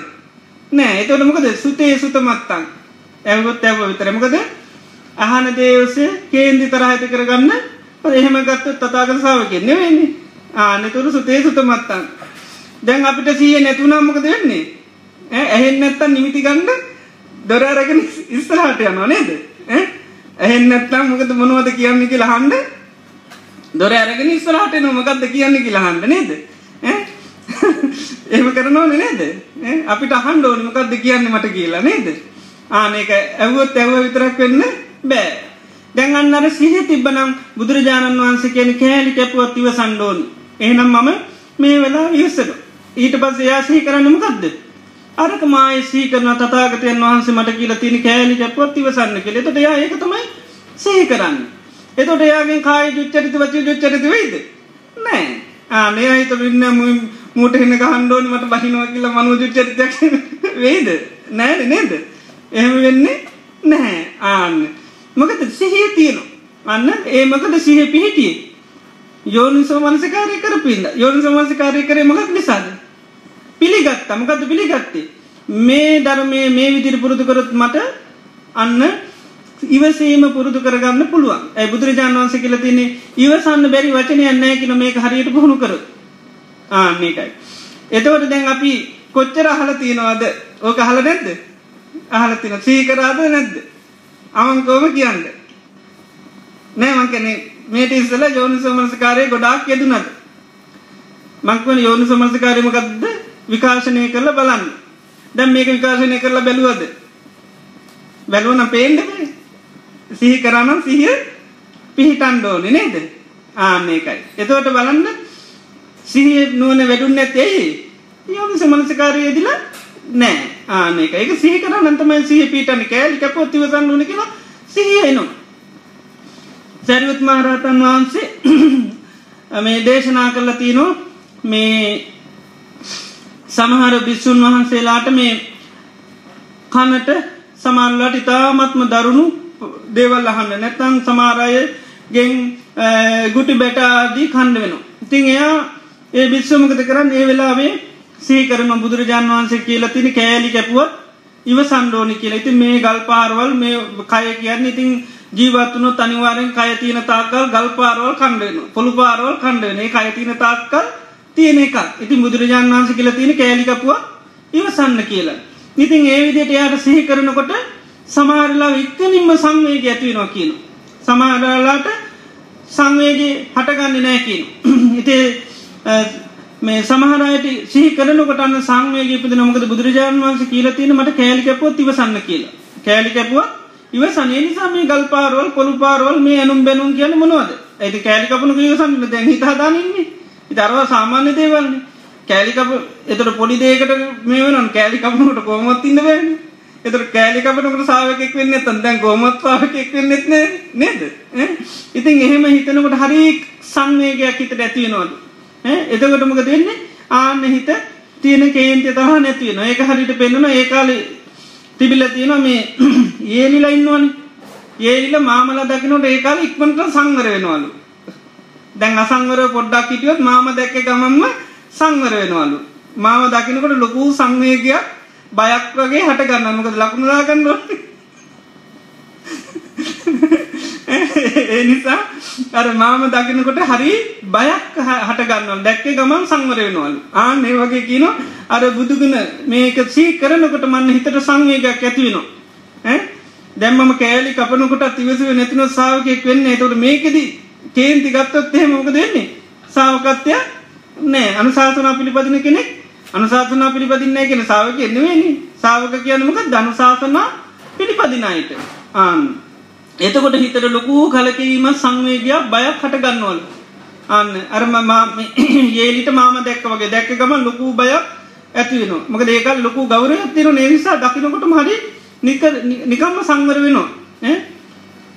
නෑ. එතවට මොකද? සුතේ සුතමත්තන් ඇවගොත් ඇව විතරමකද අහන දේවසේ කේන්දි තරහඇති කරගන්න එහෙම ගත්ත තතාගත සාාවක නෙවෙන්නේ ආනතුරු සුතේ සුතමත්තන් දැන් අපිට සීය නැතුනාමකද වෙන්නේ? ඇහෙන් නැත්තන් නිමිති ගන්න දොරාරගෙන ඉස්සරහට යනවා නේද? ඇහෙන් නැත්තම් මොකද මොනවද කියන්නේ කියලා හන්ඩ දොර අරගෙන ඉස්සරහට නොමකක්ද කියන්න කියලා හන්ඩ නේද? එහෙම කරනවන නේද? අපිට අහන් ෝනි මොකක්ද කියන්න මට කියලා නේද? ආනක ඇවුවත් ඇව විතරක් වෙන්න බෑ. දැන් අන්නර සිහ තිබ්බනම් බුදුරජාණන් වහන්සේ කියන කෑලි කැපුවත් ඉව සන්ඩෝන් එහනම් මම මේ වෙලා ඉස්සට ඊට පස් එයාසහි කරන්නම කක්ද අරක මායසී කරන තතාගතයන් වහන්සේ මට කියලා තින කෑලි කැපුවත් ඉවසන්න කෙ තොට යා ඒක තමයි සහි කරන්න. එතොට යාගෙන් කාය ජුච්චරිත වච ජුච්චරිත වෙයිද? නෑ. ආනේ අහිත ඉන්න මූට හෙන හන්ඩෝන් මට බහිනවා කියලා මනු ජුච්චරිතයක් වෙයිද? නෑන නේද? එහෙම වෙන්නේ නැහැ. ආන්න. මොකද සිහිය තියෙනවා. අන්න ඒ මොකද සිහ පිහිටිය? යෝනි සෝමනසකාරය කරපින්න යෝනි සමන්සකාරය කරේ මොකක් නිසාද? පිළිගත්ත. මොකද පිළිගත්තේ? මේ ධර්මය මේ විදිරි පුරුදු කරත් මට අන්න ඉවසීම පුරුදු කරගන්න පුළුවන්. ඇ බුදුරජාන් වන්ස කියල තින්නේ ඉවසන්න බැරි වචනය යන්නෑ කියන මේක හරියට පුහුණු කර ආන්නේකයි එතවට දැන් අපි කොච්චර අහල තියෙනවාද? ඕක හල නැද්ද? අහලතින සීකරාද නැද්ද? අවංකෝම කියන්න? නෑමං කැනෙ මේට ඉස්සල යෝනි සමසකාරය ගොඩාක් යෙදුනද මංකවන යෝනි සමසකාරයමකක්ද විකාශනය කරල බලන්න. දැම් මේක විකාශනය කරලා බැලුවද? බැලුවන පේන්ඩේ සිහි කරනම් සිහිය පිහිටන්ඩෝනෙ නේද? ආන්නේකයි එතවට බලන්න සිහිය නුවන වැඩුන්න ඇත්තෙයි යෝනි සමනසකාරයේදිලා නෑ. ආනක එක සිහි කර නතමයි සිහ පීටන කෑලි කැපොත් ඉවසන්න ඕන කියලා සිහියනවා සැරියුත් මහරහතන් වහන්සේ මේ දේශනා කරලා තියනෝ මේ සමහර බිස්සුන් වහන්සේලාට මේ කනට සමල්ලට ඉතාමත්ම දරුණු දේවල් අහන්න. නැත්තං සමාරය ගෙන් ගුටි බැටාදී කණ්ඩ වෙන. ඉතිං එයා ඒ බිස්සමකත කරන්න? ඒ වෙලාවේ සීකරම බුදුරජාන් වහන්සේ කියලා තින කෑලි කැපුවත් ඉව සන්ඩෝනි කියලා. ඉති මේ ගල් පාරවල් මේ කය කියන්න ඉතින් ජීවත්තුන තනිවාරෙන් කයතියන තාකල් ගල් පාරවල් කණ්ඩෙන පොළු පාරවල් කණ්ඩනේ කයතින තාක්කල් තියෙන එක ඉති බුදුරජාන් වහන්ස කියලා තියෙන කෑලිකපුුව ඉවසන්න කියලා. ඉතින් ඒ විදියට යාට සිහි කරනකොට සමාරලා වික්කනින්ම සංවේග ඇතිවෙනවා කියන. සමහරලාට සංවේගේ හටගන්න නෑකින් ඉතේ මේ සමහරයට සිහි කරනකොටන්න සංවේගේ පද නොමකද බුදුරජාණන් වන්ස කියලතින මට කෑලිකැපොත් ඉවසන්න කියලා. කෑලිකැපුවත් ඉවසනේ නිසා මේ ගල් පාරවල් පොළු පාරවල් මේ ඇනුම් බැනුම් කියන මොනවද? ඇති කෑලිකපනු ඉවසන්න දැන් හිතාදානන්නේ ඉතරව සාමාන්‍ය දේවල්න්නේ කෑලිකප එතට පොඩි දේකට මේ වන කෑලිකපනට කොමත් ඉන්න බෑන. එතට කෑලිකපනකට සාාවකෙක් වෙන්න තන් දැන් ගෝමත්වාාවකෙක් වෙන්නෙත් නෑ නේද? ඉතින් එහෙම හිතනකොට හරි සංවේගයක් හිතට ඇතිවෙනවාද එතකොටමක දෙන්නේ ආන්න හිත තියෙන කේන්ති තහ නැතිවෙන ඒක හරිට පෙන්න්නන ඒකාල තිබිල්ල තියෙන මේ ඒලිලා ඉන්නවන. ඒලිල මාමල දකිනට ඒකාල ඉක්මට සංවර වෙනවාලු. දැන් අසංවර පොඩ්ඩක් හිටියොත් මාම දැක්ක ගමම්ම සංවර වෙනවාලු. මාම දකිනකොට ලොකූ සංවේගයක් බයක් වගේ හට ගන්න මොකද ලකුණදා ගන්නවට ඒ නිසා අර මාම දකිනකොට හරි බයක් හටගන්නවල් දැක්කේ ගමන් සංවරයෙනවල් ආන ඒ වගේ කියන අර බුදුගුණ මේක සී කරනකොට මන්න හිතට සංවේගයක් ඇතිවෙනවා දැම්මම කෑලි කපනකොට තිවසව නැතින සාාවකයෙක් වෙන්න එතවට මේකෙද කේන්ති ගත්තොත් එහෙ මොක දෙන්නේ සාාවකත්වය නෑ අනුශාසනා පිළිපදින කෙනෙක් අනුශාසනා පිළිපදින්න කෙන සාාවක එන්නවෙනි සාාවක කියනමක ධනුශාසනා පිළිපදිනයිට ආන්න එතකොට හිතට ලොකූ කලකීම සංවේගයක් බයක් හටගන්නවල අන්න. අරම ඒලිට මාම දැක්ක වගේ දැක්ක ගම ලොකූ බයක් ඇතිවෙන මක දේකල් ලොකු ගෞරය තිර නිසා දකිනකොට හරි නිකම්ම සංවර වෙනවා.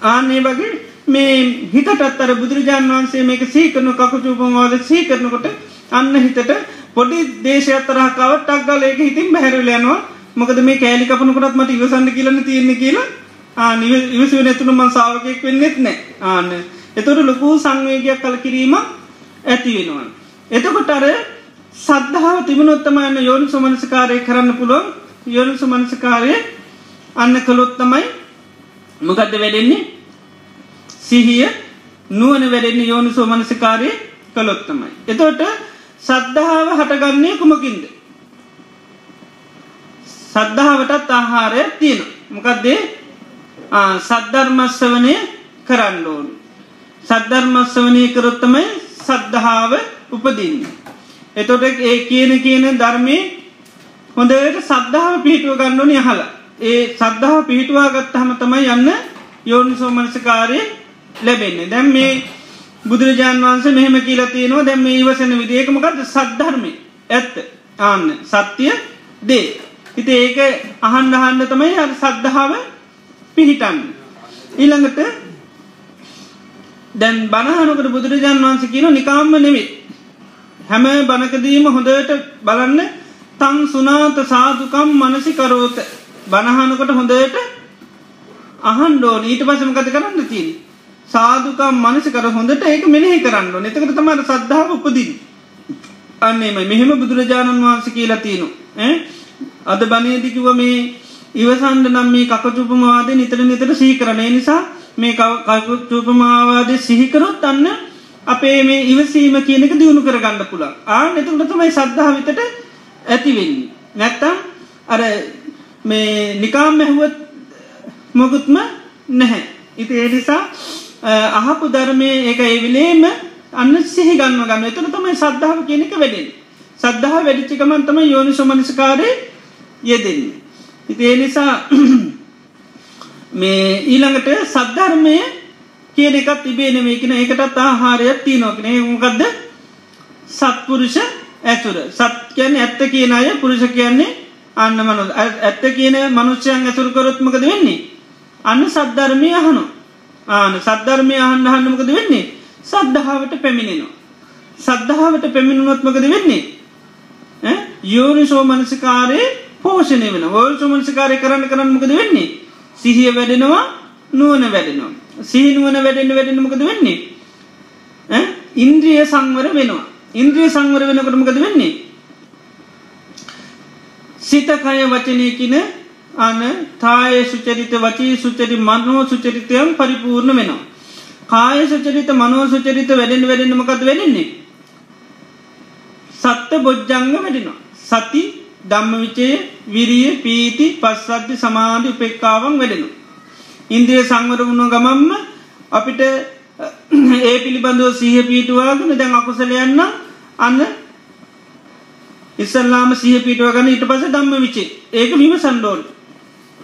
ආන්නේ වගේ මේ හිතටත් අර බුදුරජාන් වන්සේ මේක සීකරනු කකුචූපමවාද සීකරනකොට අන්න හිතට පොඩි දේශයත්තරහකාවට ටක්ගල ඒක හිතින් බැහැරලයනවා මොකද මේ කෑලි කපනකොටත් මට ඉවසන්න කියලන්න තියෙන කියලා ඉවසව නැතුළු මන් සාාවකයෙක් වෙන්නෙත් නෑ ආන්න එතොට ලොකූ සංවේගයක් කල කිරීම ඇති වෙනවා. එතකොට අර සද්ධාව තිබුණොත්තමයන්න යෝනි සුමනසකාරය කරන්න පුළුවන් යෝනි සුමනසකාරය අන්න කළොත්තමයි මොකක්ද වැඩෙන්නේ සිහිය නුවන වැඩෙන්නේ යෝනි සෝමනසකාරය කළොත්තමයි. එතෝට සද්ධාව හටගන්නේ කුමකින්ද. සද්ධාවටත් ආහාරය තියෙන. මොකක්දේ සද්ධර්මස්වනය කරන්න ඕන. සද්ධර්මස්වනය කරොත්තමයි සද්ධාව උපදින්න. එතොට ඒ කියන කියන ධර්මය හොඳට සද්ධාව පිහිටුව ගන්නඩන යහල. ඒ සද්ධාව පිහිටුවා ගත්තහම තමයි යන්න යෝනි සෝමනසකාරය ලැබෙන්නේ. දැම් මේ බුදුරජාන් වන්සේ මෙහෙම කියලා තියෙනවා දැම් මේ ඉවසන විදිේකමකද සද්ධර්මය ඇත්ත ආන්න සත්‍යය දේ. හිත ඒක අහන් අහන්ඩ තමයි සද්ධාව පිහිටන්න. ඊළඟට දැන් බණහනකට බුදුරජාන් වන්ස කියන නිකාම්ම නෙමේ. හැම බණකදීම හොඳට බලන්න තන් සුනාත සාදුකම් මනසි කරෝත බණහනකොට හොඳට අහන්ඩෝ ඊට පසමකත කරන්න තිීන්. සාදුකම් මනසිකර හොඳට ඒක මෙනෙහි කරන්න නතකට තමට සද්ධාව උපදින්. අන්නේම මෙහෙම බුදුරජාණන් වහන්ස කියලා තියනු. අද බනයදිකිව මේ ඉවසන්ඩ නම් මේ කකචුපමවාද නිතර නිතර සීකරණය නිසා මේ කකුචුපමාවාද සිහිකරොත් අන්න අපේ මේ ඉවසීම කියනක දියුණු කර ගන්න පුළා ආ නතුට තමයි සද්ධාවිතට ඇතිවෙන්නේ. නැත්තම් අර මේ නිකාම් මැහුවත් මොකුත්ම නැහැ. ඉති ඒ නිසා අහපු ධර්මය එක ඒවිලේම අන්න සිහි ගන්න ගන්න එතන තමයි සද්ධාව කියනක වැඩෙන්. සද්ධහ වැඩිච්චිකමන් තම යෝනි සුමනිස්කාරය යෙදෙන්නේ. ඉති නිසා මේ ඊළඟට සද්ධර්මය කියන එකත් තිබේන මේකන එකටත් ආහාරයක් තිය නොකන මොකක්ද සත්පුරුෂ ඇතුර සත් කියන්න ඇත්ත කියන අය පුරුෂ කියන්නේ අන්න මනු ඇත්ත කියන මනුෂ්‍යයන් ඇතුර කොරොත්මකද වෙන්නේ? අන්න සද්ධර්මය අහනු ආන සද්ධර්මය අහන්න අහන්නමකද වෙන්නේ? සද්ධාවට පැමිණෙනවා. සද්ධාවට පැමිණුනොත්මකද වෙන්නේ? යෝනිසෝ මනසිකාරයේ පෝෂණය වෙන වෝල් සුමංසිකාරය කරන්න කරන්න මොකද වෙන්නේ? සිහිය වැඩෙනවා නුවන වැඩෙනවා. සිහිනුවන වැඩෙන්න්න වැඩෙනමකද වෙන්නේ? ඉන්ද්‍රිය සංවර වෙනවා. ඉන්ද්‍රිය සංවර වෙනකොටමකද වෙන්නේ? සිතකය වචනය කියන අන තාය සුචරිත වචී සුචරි මන්නෝ සුචරිතයම් පරිපූර්ණ වෙනවා. කාය සුචරිත මනෝ සුචරිත වැඩෙන් වැඩෙනමකද වෙලෙන්නේ සත්ත බොජ්ජංග වැඩෙනවා. සති ධම්ම විචේ විරිය පීති පස්සද්ධ සමාධි උපෙක්කාවන් වැඩෙනු. ඉන්ද්‍රිය සංවර වුණ ගමම්ම අපිට ඒ පිළිබඳව සහ පීටවාගෙන දැන් අකුසලයන්න අන්න ඉස්සල්ලාම සහ පිටුවගන්න ඊට පස දම්ම විචේ ඒක විම සන්ඩෝල්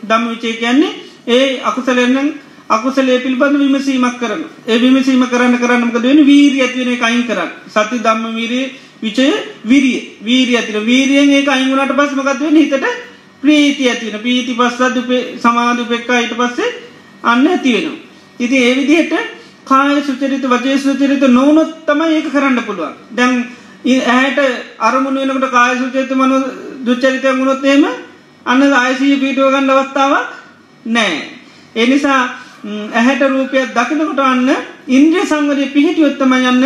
දම්ම විචේ කියන්නේ ඒ අකුසලෙන්න්න අකුසලේ පිළිබඳ විමසීමක් කරන ඒ විමසීම කරන්න කරන්නමක දෙන වීරී ඇතිවෙන කයින් කරන්න. සති දම්ම වීරී විචය විරිය. වීරිය ඇතින වීරියෙන් ඒ අයිංගුණට පස්මකත්වෙන හිතට ප්‍රීති ඇතිවෙන පීති පස්සත් දුපේ සමාධපෙක්කා ඊට පස්සේ අන්න ඇති වෙනවා. ඉති ඒ විදිහට කාය සුචරිත වජය සුචරිත නොවනොත් තමයි ඒක කරන්න පුළුවන්. දැන් ඇයට අරමුණ වෙනකට කාය සුචරිත මනු දුච්චරිතය ගුණොත්තේම අන්න ආයසී පීටුව ගන්න අවස්ථාවක් නෑ. එනිසා ඇහැට රූපයක් දකිනකොට අන්න ඉන්ද්‍රිය සංවරය පිහිටි ඔත්තම යන්න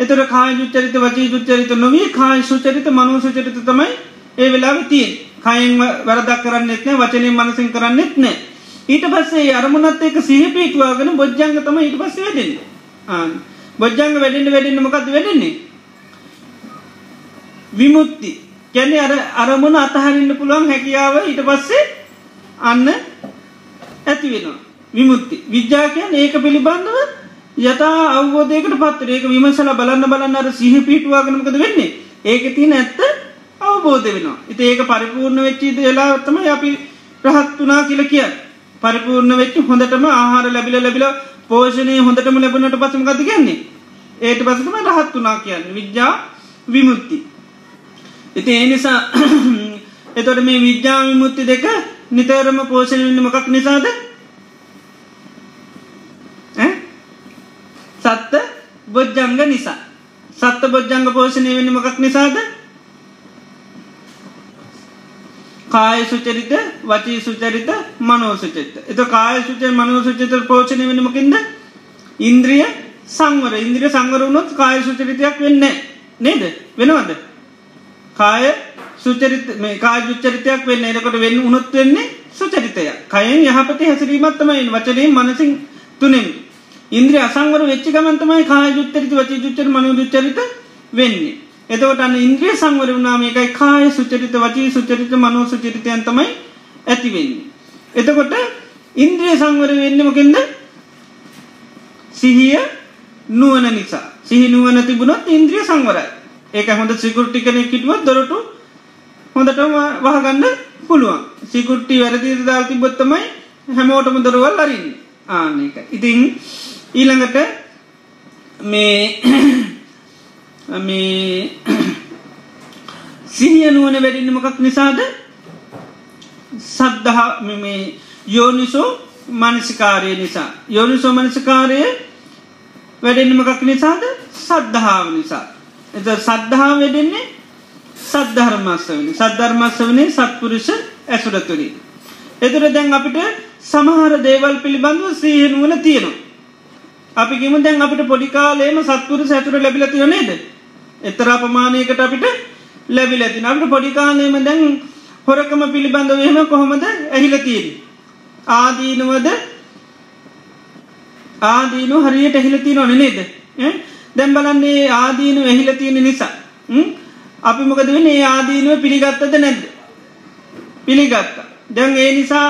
එතර කාය ජුච්චරිත වචී ජුච්චරිත නොවී කාය සුචරිත මනු සුචරිත තමයි ඒ වෙලා තියෙන් කයින් වැරදක් කරන්නෙත් නෑ වචනය මනසින් කරන්නෙත් නෑ. ඊට පස්සේ අරමුණත් එක සිහිපීටවාගෙන බොජ්ජංග තම ඊට පස්ස වැඩෙන් බොජ්ජංග වැඩෙන්ට වැඩෙන්න්න මොකද වැඩෙන්නේ? විමුත්ති කැනෙ අර අරමුණ අතහරින්න පුළුවන් හැකියාව ඊට පස්සේ අන්න ඇති වෙනවා. විමුත්ති විද්‍යාකයන් ඒක පිළිබඳව යතා අවබෝධයකට පත්තර ඒක විමසල බලන්න බලන්න අර සිහ පිටවාගෙනමකද වෙන්නේ? ඒක තියන ඇත්ත අවබෝධ වෙනවා. ඉති ඒක පරිපූර්ණ වෙච්චීද වෙලාත්තම අපි රහත් වනා කියල කිය පරිපූර්ණ වෙච්ච හොඳටම ආහාර ලැබිල ලැබිල පෝෂණය හොඳටම ලැබනට පසමගත කියන්නේ? ඒට පසකම රහත් වනා කියන්න. විද්‍යා විමුත්ති ඉති ඒ නිසා එතොට මේ විද්‍යා විමුත්ති දෙක නිතරම පෝෂණ වන්න මොකක් නිසාද? සත්ත බොජ්ජංග නිසා. සත්ත බොජ්ජංග පෝෂණය වෙන මොකක් නිසාද? කාය සුචරිත වචී සුචරිත මනෝසුචිත එත කාය සුච මනෝසුචිත පෝෂණය වෙනමකින්ද ඉන්ද්‍රිය සංවර. ඉන්ද්‍රිය සංවර වුණොත් කාය සුචරිතයක් වෙන්න නේද? වෙනවද? කාය සුචරිත මේ කාය ජුච්චරිතයක් වෙන්න එනකොට වෙන්න උනොත් වෙන්නේ සුචරිතය කයෙන් යහපති හැසිරීමත්තමයි වචනය මනසින් තුනෙන්. ඉන්ද්‍රිය අසංවර වෙච්චි ගමන්තමයි කාය ජුත්තරිත වචි ජුච්චර මනු ජුච්චරිත වෙන්නේ. එතකොට අන්න ඉන්ද්‍රිය සංවර වනාම එකයි කාය සුචරිත වචී සුචරිත මනෝ සුචරිතයන් තමයි ඇතිවෙන්නේ. එතකොට ඉන්ද්‍රිය සංවර වෙන්නමකෙන්ද සිහිය නුවන නිසා. සිහි නුවන තිබුණොත් ඉන්ද්‍රිය සංවරයි. ඒක හොඳ සිකුරටි කෙනෙ කිටුව දොරටු හොඳට වහගන්න පුළුවන්. සිකුට්ටි වැරදි දාල් තිබොත්තමයි හැමෝටම දොරවල් අරින් ආනක ඉතිං ඊළඟට මේ මේ සිහිය නුවන වැඩින්න මොකක් නිසාද? සද්ධහ මේ යෝනිසෝ මනසිකාරය නිසා. යෝනිසෝ මනසිකාරය වැඩෙන්න්න මොකක් නිසාද? සද්ධාව නිසා. එත සද්ධහා වැඩෙන්නේ සද්ධර්මස්ස වනි සද්ධර්මස්ස වනේ සත්පුරුෂ ඇසුරතුරි. එතුර දැන් අපිට සමහර දේවල් පිළිබඳව සීහනුවන තියෙනවා. අපි කිම දැන් අපිට පොඩිකාලේම සත්පුරු සැතුර ලැබිලතිය නේද. එතර අපමානයකට අපිට ලැබිල ඇති අපට පොඩිකාලේම දැන් හොරකම පිළිබඳවම කොහොමද ඇහිලතීර. ආදීනුවද ආදීනු හරියට ඇහිලති නොන නේද. දැම් බලන්නේ ආදීනු ඇහිල තියෙන නිසා. අපි මොකද වෙන ඒ ආදීනුව පිළිගත්තද නැද්ද. පිළිගත්ත. දැන් ඒ නිසා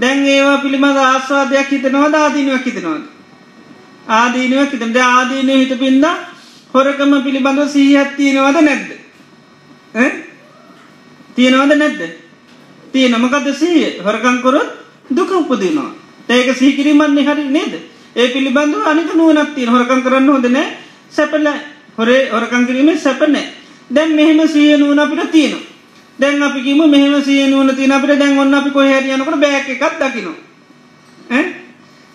දැන් ඒවා පිළිබඳ ආස්වාදයක් හිතනවා ආදීනුවක් හිතනවාද. ආදීනුවක් හිතට ආදීනය හිත පින්ද හොරකම පිළිබඳව සීහත් තියෙනවද නැද්ද. තියෙනවද නැද්ද. තිය නමකද සීය හොරකංකොරොත් දුක උපදිනවා. ඒක සීකිරීමන්නේ හරි නේද. ඒ පිළිබඳව අනික නුවනත්තිය හොරකං කරන්න හොදනෑ සැපල හොරේ හොරකංකිරීම සැපනෑ දැන් මෙහෙම සිය නුවන අපිට තියෙන දැන් අපිකිම මෙහම සිය නුවන තින අපිට දැන් ඔන්න අපි කොහැර යනකට බෑක එකක් දකිනවා.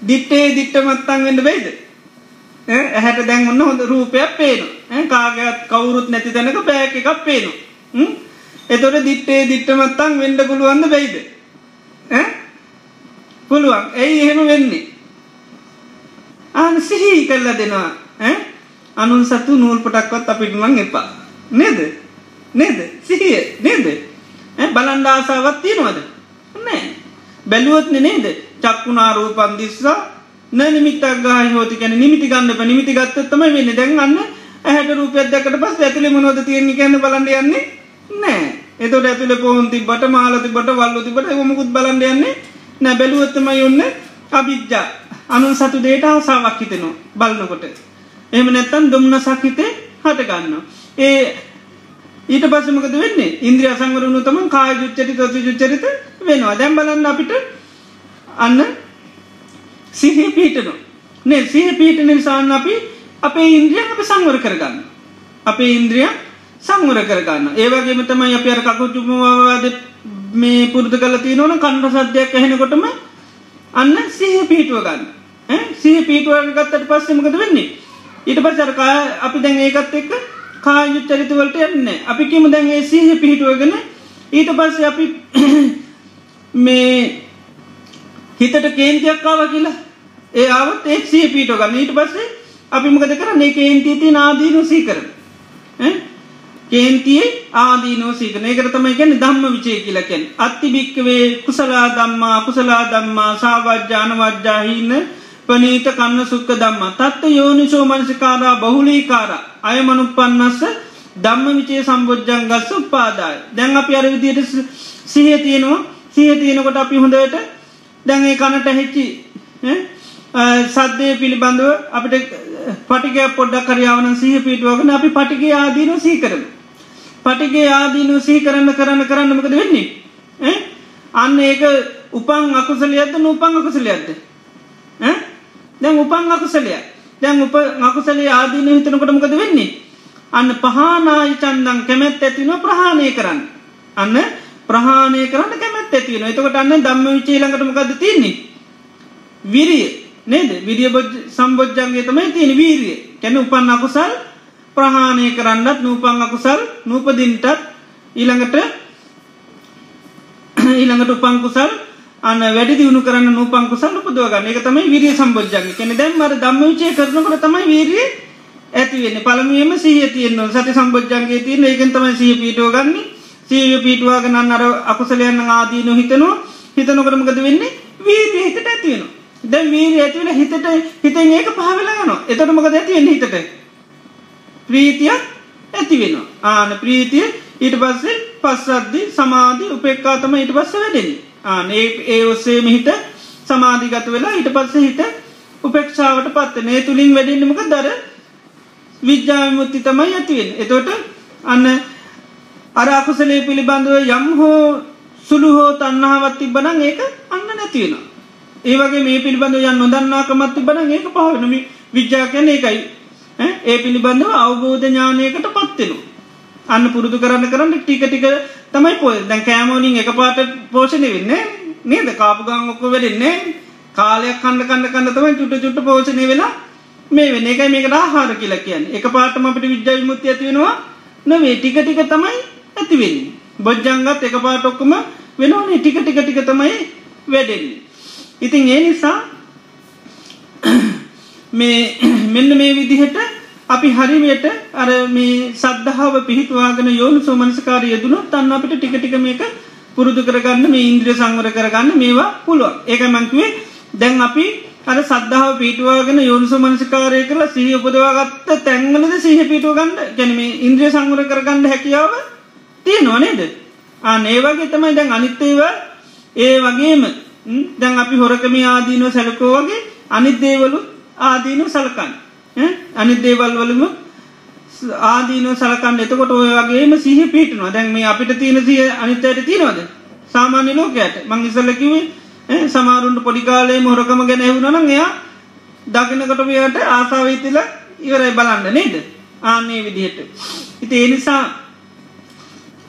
දිට්ටේ දිට්ට මත්තන් වෙන්න බයිද ඇහැට දැන් ඔන්න හොඳ රූපයක් පේන කාගත් කවුරුත් නැති තැනක බෑක එකක් පේනවා. එතොට දිට්ටේ දිට්ට මත්තන් වෙන්ඩ පුළුවන්ද බයිද? පුළුවන්. ඇයි එහෙම වෙන්නේ. ආන සිහි කරලා දෙනවා. අනුන් සතු නූල් පටක්වත් අපිට මං එපා. නේද? නේද? සිහිය. නේද? බලන්ඩ ආසාවත් තියෙනවද? නෑ. බැලුවත්න නේද? චක්කුණාරූ පන්දිස්සා නිමිතක් ගහ හෝති කැන නිමිති ගන්න ප නිමිති ගත්තත්තම වෙන්න. දැන්ගන්න ඇහැට රූපයක්දකට පස් ඇතුලි මොනොද තියෙන්නේ කියන්න බලන්න යන්නේ නෑ එතොට ඇතුල පොහොන් තිබට මාලති බට වල්ලු තිබට හොමකුත් බලන්න යන්නේ නැ බැලුවත්තම යොන්න අභිද්ජා අනුන් සතු දේට ආසාාවක් හිතෙනවා බලන්නකොට. එම නැත්තන් දුම්න සක්හිතේ හටගන්න. ඒ ඊට පස්සමකද වෙන්නේ? ඉන්ද්‍රිය සංවරුණු තම කාය ජුච්චරි තොති ජුච්චරිත වෙනවා. දැම් බලන්න අපිට අන්න සිහි පීටනු නේ සිහ පීට නිසාන්න අපි අපේ ඉන්ද්‍රිය අප සංවර කරගන්න අපේ ඉන්ද්‍රිය සංවර කරගන්න ඒවගේම තමයි අප අර කකු චුපවාද මේ පුරදු කල තියනවන කණ්ඩ සද්‍යයක් ඇහෙනකොටම අන්න සිහ පීටුව ගන්න. සිහ පීටුව ගත්තට පස්සෙමකද වෙන්නේ? ඊට පස්සරකා අපි දැන් ඒකත් එක්ක කායුත් චරිතවලට එන්න අපි කිම දැන් ඒ සීහ පිහිටුවගෙන ඊට පස්සේ අපි මේ හිතට කේන්තියක්කාව කියලා. ඒ ආවත් එක් සිය පීටෝ ගන්න. ඊට පස්සේ අපි මොකද කරන්නේ? කේන්තිීති නාදීනු සී කර කේන්තියේ ආදීනෝ සීකන ඒකර තමයි ගැන ධම්ම විචය කියලකැන් අත්ති භික්කවේ කුසලා දම්මා කුසලා දම්මා සාවජ්‍යානවජ්‍යාහින්න පනීත කන්න සුක්ක දම්ම තත්ත යෝනිසෝ මනසිකාරා බහුලීකාර. අයමනු පන්නස්ස දම්ම විචේ සම්බෝජ්ජන් ගස්ස උපාදාය. දැන් අපි අර විදියට සිහ තියෙනවා. සිහ තියෙනකොට අපි හොඳට දැන්ඒ කනට හෙච්චි සද්දය පිළිබඳව අපිට පටිගේ පොඩ්ඩක් කරයාවන සිහ පිටුවගෙන අපි පටිගේ ආදීන සී කරන පටිගේ ආදීන සී කරන්න කරන්න කරන්නමකද වෙන්නේ? අන්න ඒක උපන් අකුසලියද නූපන් අකුසලියද්ද දැන් උපන් අකුසලය දැන් උප අකුසලේ ආදීන හිතනකොට මොකද වෙන්නේ? අන්න පහනායි චන්දන් කැමැත් ඇතින ප්‍රහාණය කරන්න. අන්න ප්‍රහාණය කරන්න කැමැත් ඇතින එතකොට අන්න දම්ම විචේලඟට මොකද තියන්නේ? විරිය. නේද? විරිය බොජ් සම්බෝජ්ජන්ගේ තමයි තියෙන වීරිය. කැන උපන් අකුසල් ප්‍රහාණය කරන්නත් නූපන් අකුසල් නූපදින්ටත් ඊළඟට ඊළඟට උපංකුසල් අන්න වැඩි දියුණු කරන්න නූපංකුසල් උපදවගන්න එක තමයි විරිය සම්බෝජ්ජන්ගේ කැන දැම් මර දම්ම විචය කරනකට තමයි වීරිය ඇතිවෙන්න පළමුුවම සහ තියන්න. සති සම්බෝජ්ජන්ගේ තියන ඒකෙන් තමයි සහ පිටෝ ගන්න. සීය පිටවාගන්න අර අකුසලයන්න ආදීනු හිතනවා හිතනොකරමකද වෙන්නේ? වීරිය හිතට ඇතිවෙනවා දැ වීරී ඇතිවෙන හිතට හිතෙන් ඒක පහවෙලාගන එතට මොකද ඇතිවෙන්න හිතට? ප්‍රීතියක් ඇතිවෙන ආන ප්‍රීතිය ඊට පස්සේ පස්සද්දි සමාධී උපෙක්කාතම ඊට පස්ස වැඩෙන ආන ඒ ඒ ඔස්සේම හිත සමාධිගත වෙලා ඊට පස්ස හිත උපෙක්ෂාවට පත්ත ඒ තුළින් වැඩෙන්න්නමක දර විද්‍යාවිමුත්ති තමයි ඇතිවෙන් එතොට අන්න අරාකුසලේ පිළිබඳව යම් හෝ සුළු හෝ තන්නහාවත් තිබ්බනං ඒක අන්න නැතිවෙනවා ඒවගේ මේ පිළිබඳ යන් නොදන්නාකමත් තිබන ඒක පහවනම විද්‍යාකයන එකයි ඒ පිළිබඳව අවබෝධ ඥානයකට පත්වෙනවා අන්න පුරුදු කරන්න කරන්න ටික ටික තමයි පො දැන් කෑමෝනිින් එක පාට පෝෂණය වෙන්න නේද? කාපුගං ඔක්කො වෙරෙන්නේ කාලයක් කන්න කන්න කන්න තමයි චුට චුට්ට පෝෂණය වෙලා මේ වෙන එකයි මේකට ආහාර කියලා කියන්න. එක පාටම අපිට විද්‍යා විමුත්ති ඇති වෙනවා නොවේ ටික ටික තමයි ඇතිවෙන්නේ බොජ්ජංගත් එක පාටොක්කම වෙනවනේ. ටික ටික ටික තමයි වැඩෙන්නේ. ඉතින් ඒ නිසා මේ මෙන්න මේ විදිහට අපි හරිවයට අර මේ සද්ධාව පිහිටවාගෙන යෝනු සෝමනස්කාර යදුණු තන්න අපිට ටික ටික මේක පුරුදු කරගන්න මේ ඉන්ද්‍රිය සංවර කරගන්න මේවා පුළුවන්. ඒක මංකුවේ දැන් අපි අර සද්ධාව පිටවාගෙන යෝනිසු මනසිකාරය කරලා සිහි උපදවාගත්ත තැන්වලද සිහ පිටුව ගන්න ගැනීම ඉන්ද්‍රිය සංවර කරගන්න හැකියාව තියෙනවා නේද? ආ ඒවගේ තමයි දැන් අනිත්තේව ඒ වගේම දැන් අපි හොරකම ආදීනව සැලකෝ වගේ අනිදේවලු ආදීනු සලකන්න. අනිත් දේවල් වලම ආදීනෝ සලකන්න. එතකොට ඔය වගේම සිහ පිටනවා දැන් මේ අපිට තියෙන සිය අනිත්තයට තියෙනවද? සාමාන්‍ය ලෝකයට. මං ඉසල්ලකිවේ සමාරුන්ට පොඩිකාලේ මොහොරකම ගැන එවුණන එයා දකිනකොට වයට ආසාවීතිල ඉවරයි බලන්න නේද? ආන්නේ විදිහට. ඉති ඒනිසා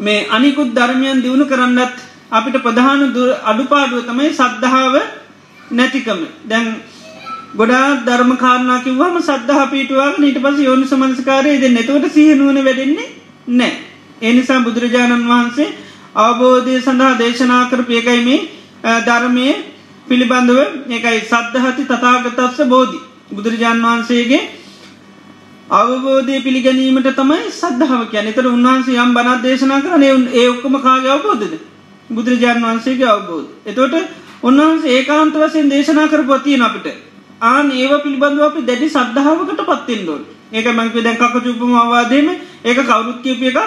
මේ අනිකුත් ධර්මයන් දියුණු කරන්නත් අපිට ප්‍රධාන අඩුපාඩුව තමයි සද්ධාව නැතිකම. දැන් ගොඩා ධර්මකාරනා කිව්වම සද්ධහ පිටුවාග නිට පස යෝනි සමන්ස්කාරය දෙ නැතුවට සිහනුවන වැඩෙන්නේ නෑ. එනිසා බුදුරජාණන් වහන්සේ අවබෝධය සඳහා දේශනා කරපු එකයිමේ ධර්මය පිළිබඳව එකයි සද්ධහති තතාගතත්ස බෝධි. බුදුරජාණන් වහන්සේගේ අවබෝධය පිළිගැනීමට තමයි සද්ධාව කියන එතර උන්වහන්සේ යම් බනත් දේශනා කරන ඒ ඔක්කම කාග අවබෝධද බුදුරජාණන් වහන්සේගේ අවබෝධ. එතෝට උන්වහන්සේ ඒකාන්ත වසයෙන් දේශනා කරපොතියන අපිට ආන ඒව පිළිබඳව අපි දැඩි සද්ධාවකට පත්තිෙන්ඩෝල් ඒක මංකි දැන් කක චුපම අවාදේම ඒක කවුරුත් කියප එක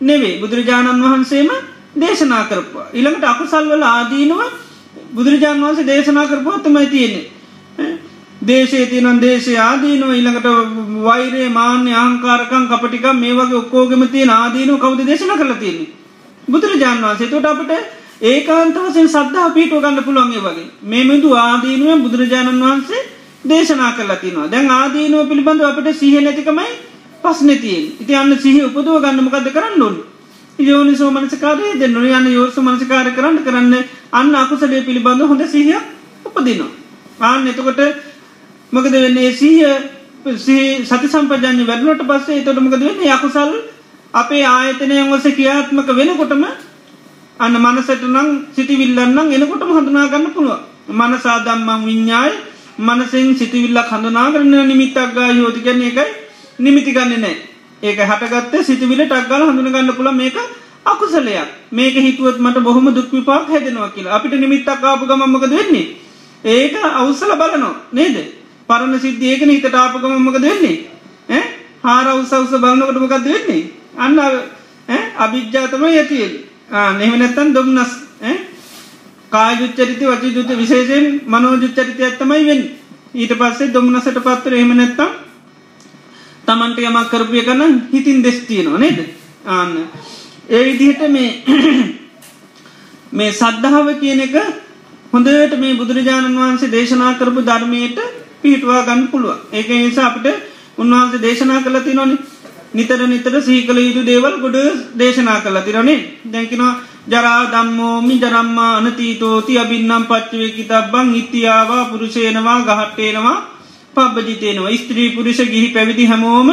නෙවේ බුදුරජාණන් වහන්සේම දේශනා කරපවා. ඉළඟට අකුසල්වල ආදීනුව බුදුරජාණන් වහන්සේ දේශනා කරපුවා තමයි තියෙන්නේ. දේශේ තියනන් දේශය ආදීනව ඉළඟට වෛරේ මාන්‍ය ආංකාරකං කපටික මේ වගේ ඔක්කෝගම තිය ආදීනු කවද දේශන කළ තියන්නේ. බුදුරජාන් වන්සේ තොට අපට ඒකාන්ත වසෙන් සද්ධා පිටෝ ගන්න පුළුවන්ගේ වගේ. මේ මිදු ආදීනුවෙන් බුදුරජාණන් වහන්සේ දේශනා කරලා තිනවා දැන් ආදීනුව පිළිබඳ අපට සිහ නැතිකමයි පස්නතියෙන් ඉති අන්න සිහි උපදුව ගන්නමකද කරන්න ඕන්න යෝනිසෝ මනසකාරය දෙන්නු යන්න යෝස මනසකාර කරන්න කරන්න අන්න අකුසලේ පිළිබඳ හොඳ සිහිය උපදිනවා. ආන්න එතකොට මොකද වෙන්නේ? සීහ සති සම්පජඥ වැඩනට පස්සේ තොට මොකද වෙන්න? යකුසල් අපේ ආයතනයන් වස ක්‍රියාත්මක වෙනකොටම අන්න මනසට නම් සිතිවිල්ලන්නම් එනකොටම හඳුනා ගන්න පුළුව මනසා දම්මං විඤ්ඥායි මනසෙන් සිතිවිල්ලක් හඳුනා කරන්න නිමිත්තක් ගා යෝති කරන එකයි නිමිති ගන්න නෑ ඒක හටගත්ත සිතිවිල ටක්ගල හඳුන ගන්න පුළ මේක අකුසලයක්. මේක හිතුවත් මට බොහොම දුක්විපාක් හැදෙනවා කියලා. අපිට නිමිත්තක් ආපු ගමම්මකද වෙන්නේ? ඒක අවසල බලනො නේද? පරණ සිද්ධියක හිතට ආපගමම්මකද වෙන්නේ? හාර අවසවස බලන්නකට මොකක්ද වෙන්නේ? අන්න අභිජ්ජාතම යතියෙන් නෙම නැත්තන් දොම්නස් කාජුච්චරිත වචි ජුත විශේෂයෙන් මනෝජුච්චරිත ඇත්තමයි වෙන් ඊට පස්සේ දොම්නසට පත්තර එහෙම නැත්තම් තමන්ට යමක් කරපිය කන්න හිතින් දෙස්තියනවා නේද? ආන්න. ඒ විදිහට මේ මේ සද්ධාව කියන එක හොඳට මේ බුදුරජාණන් වහන්සේ දේශනා කරපු ධර්මයට පිහිටවා ගන්න පුළුව ඒක නිසා අපට උන්වහන්සේ දේශනා කළ තිනොනි නිතර නිතර සීකල යුතු දේවල් ගොඩ දේශනා කළ තිරනේ දැකිනවා ජරා දම්මෝමි ජරම්මා අනතීතෝති අබින්නම් පච්චවේ කිතබ්බං ඉතියාවා පුරුෂයනවා ගහට්ටේනවා පබ්බජිතයනවා ස්ත්‍රී පුරුෂ ගිහි පැවිදි හැමෝම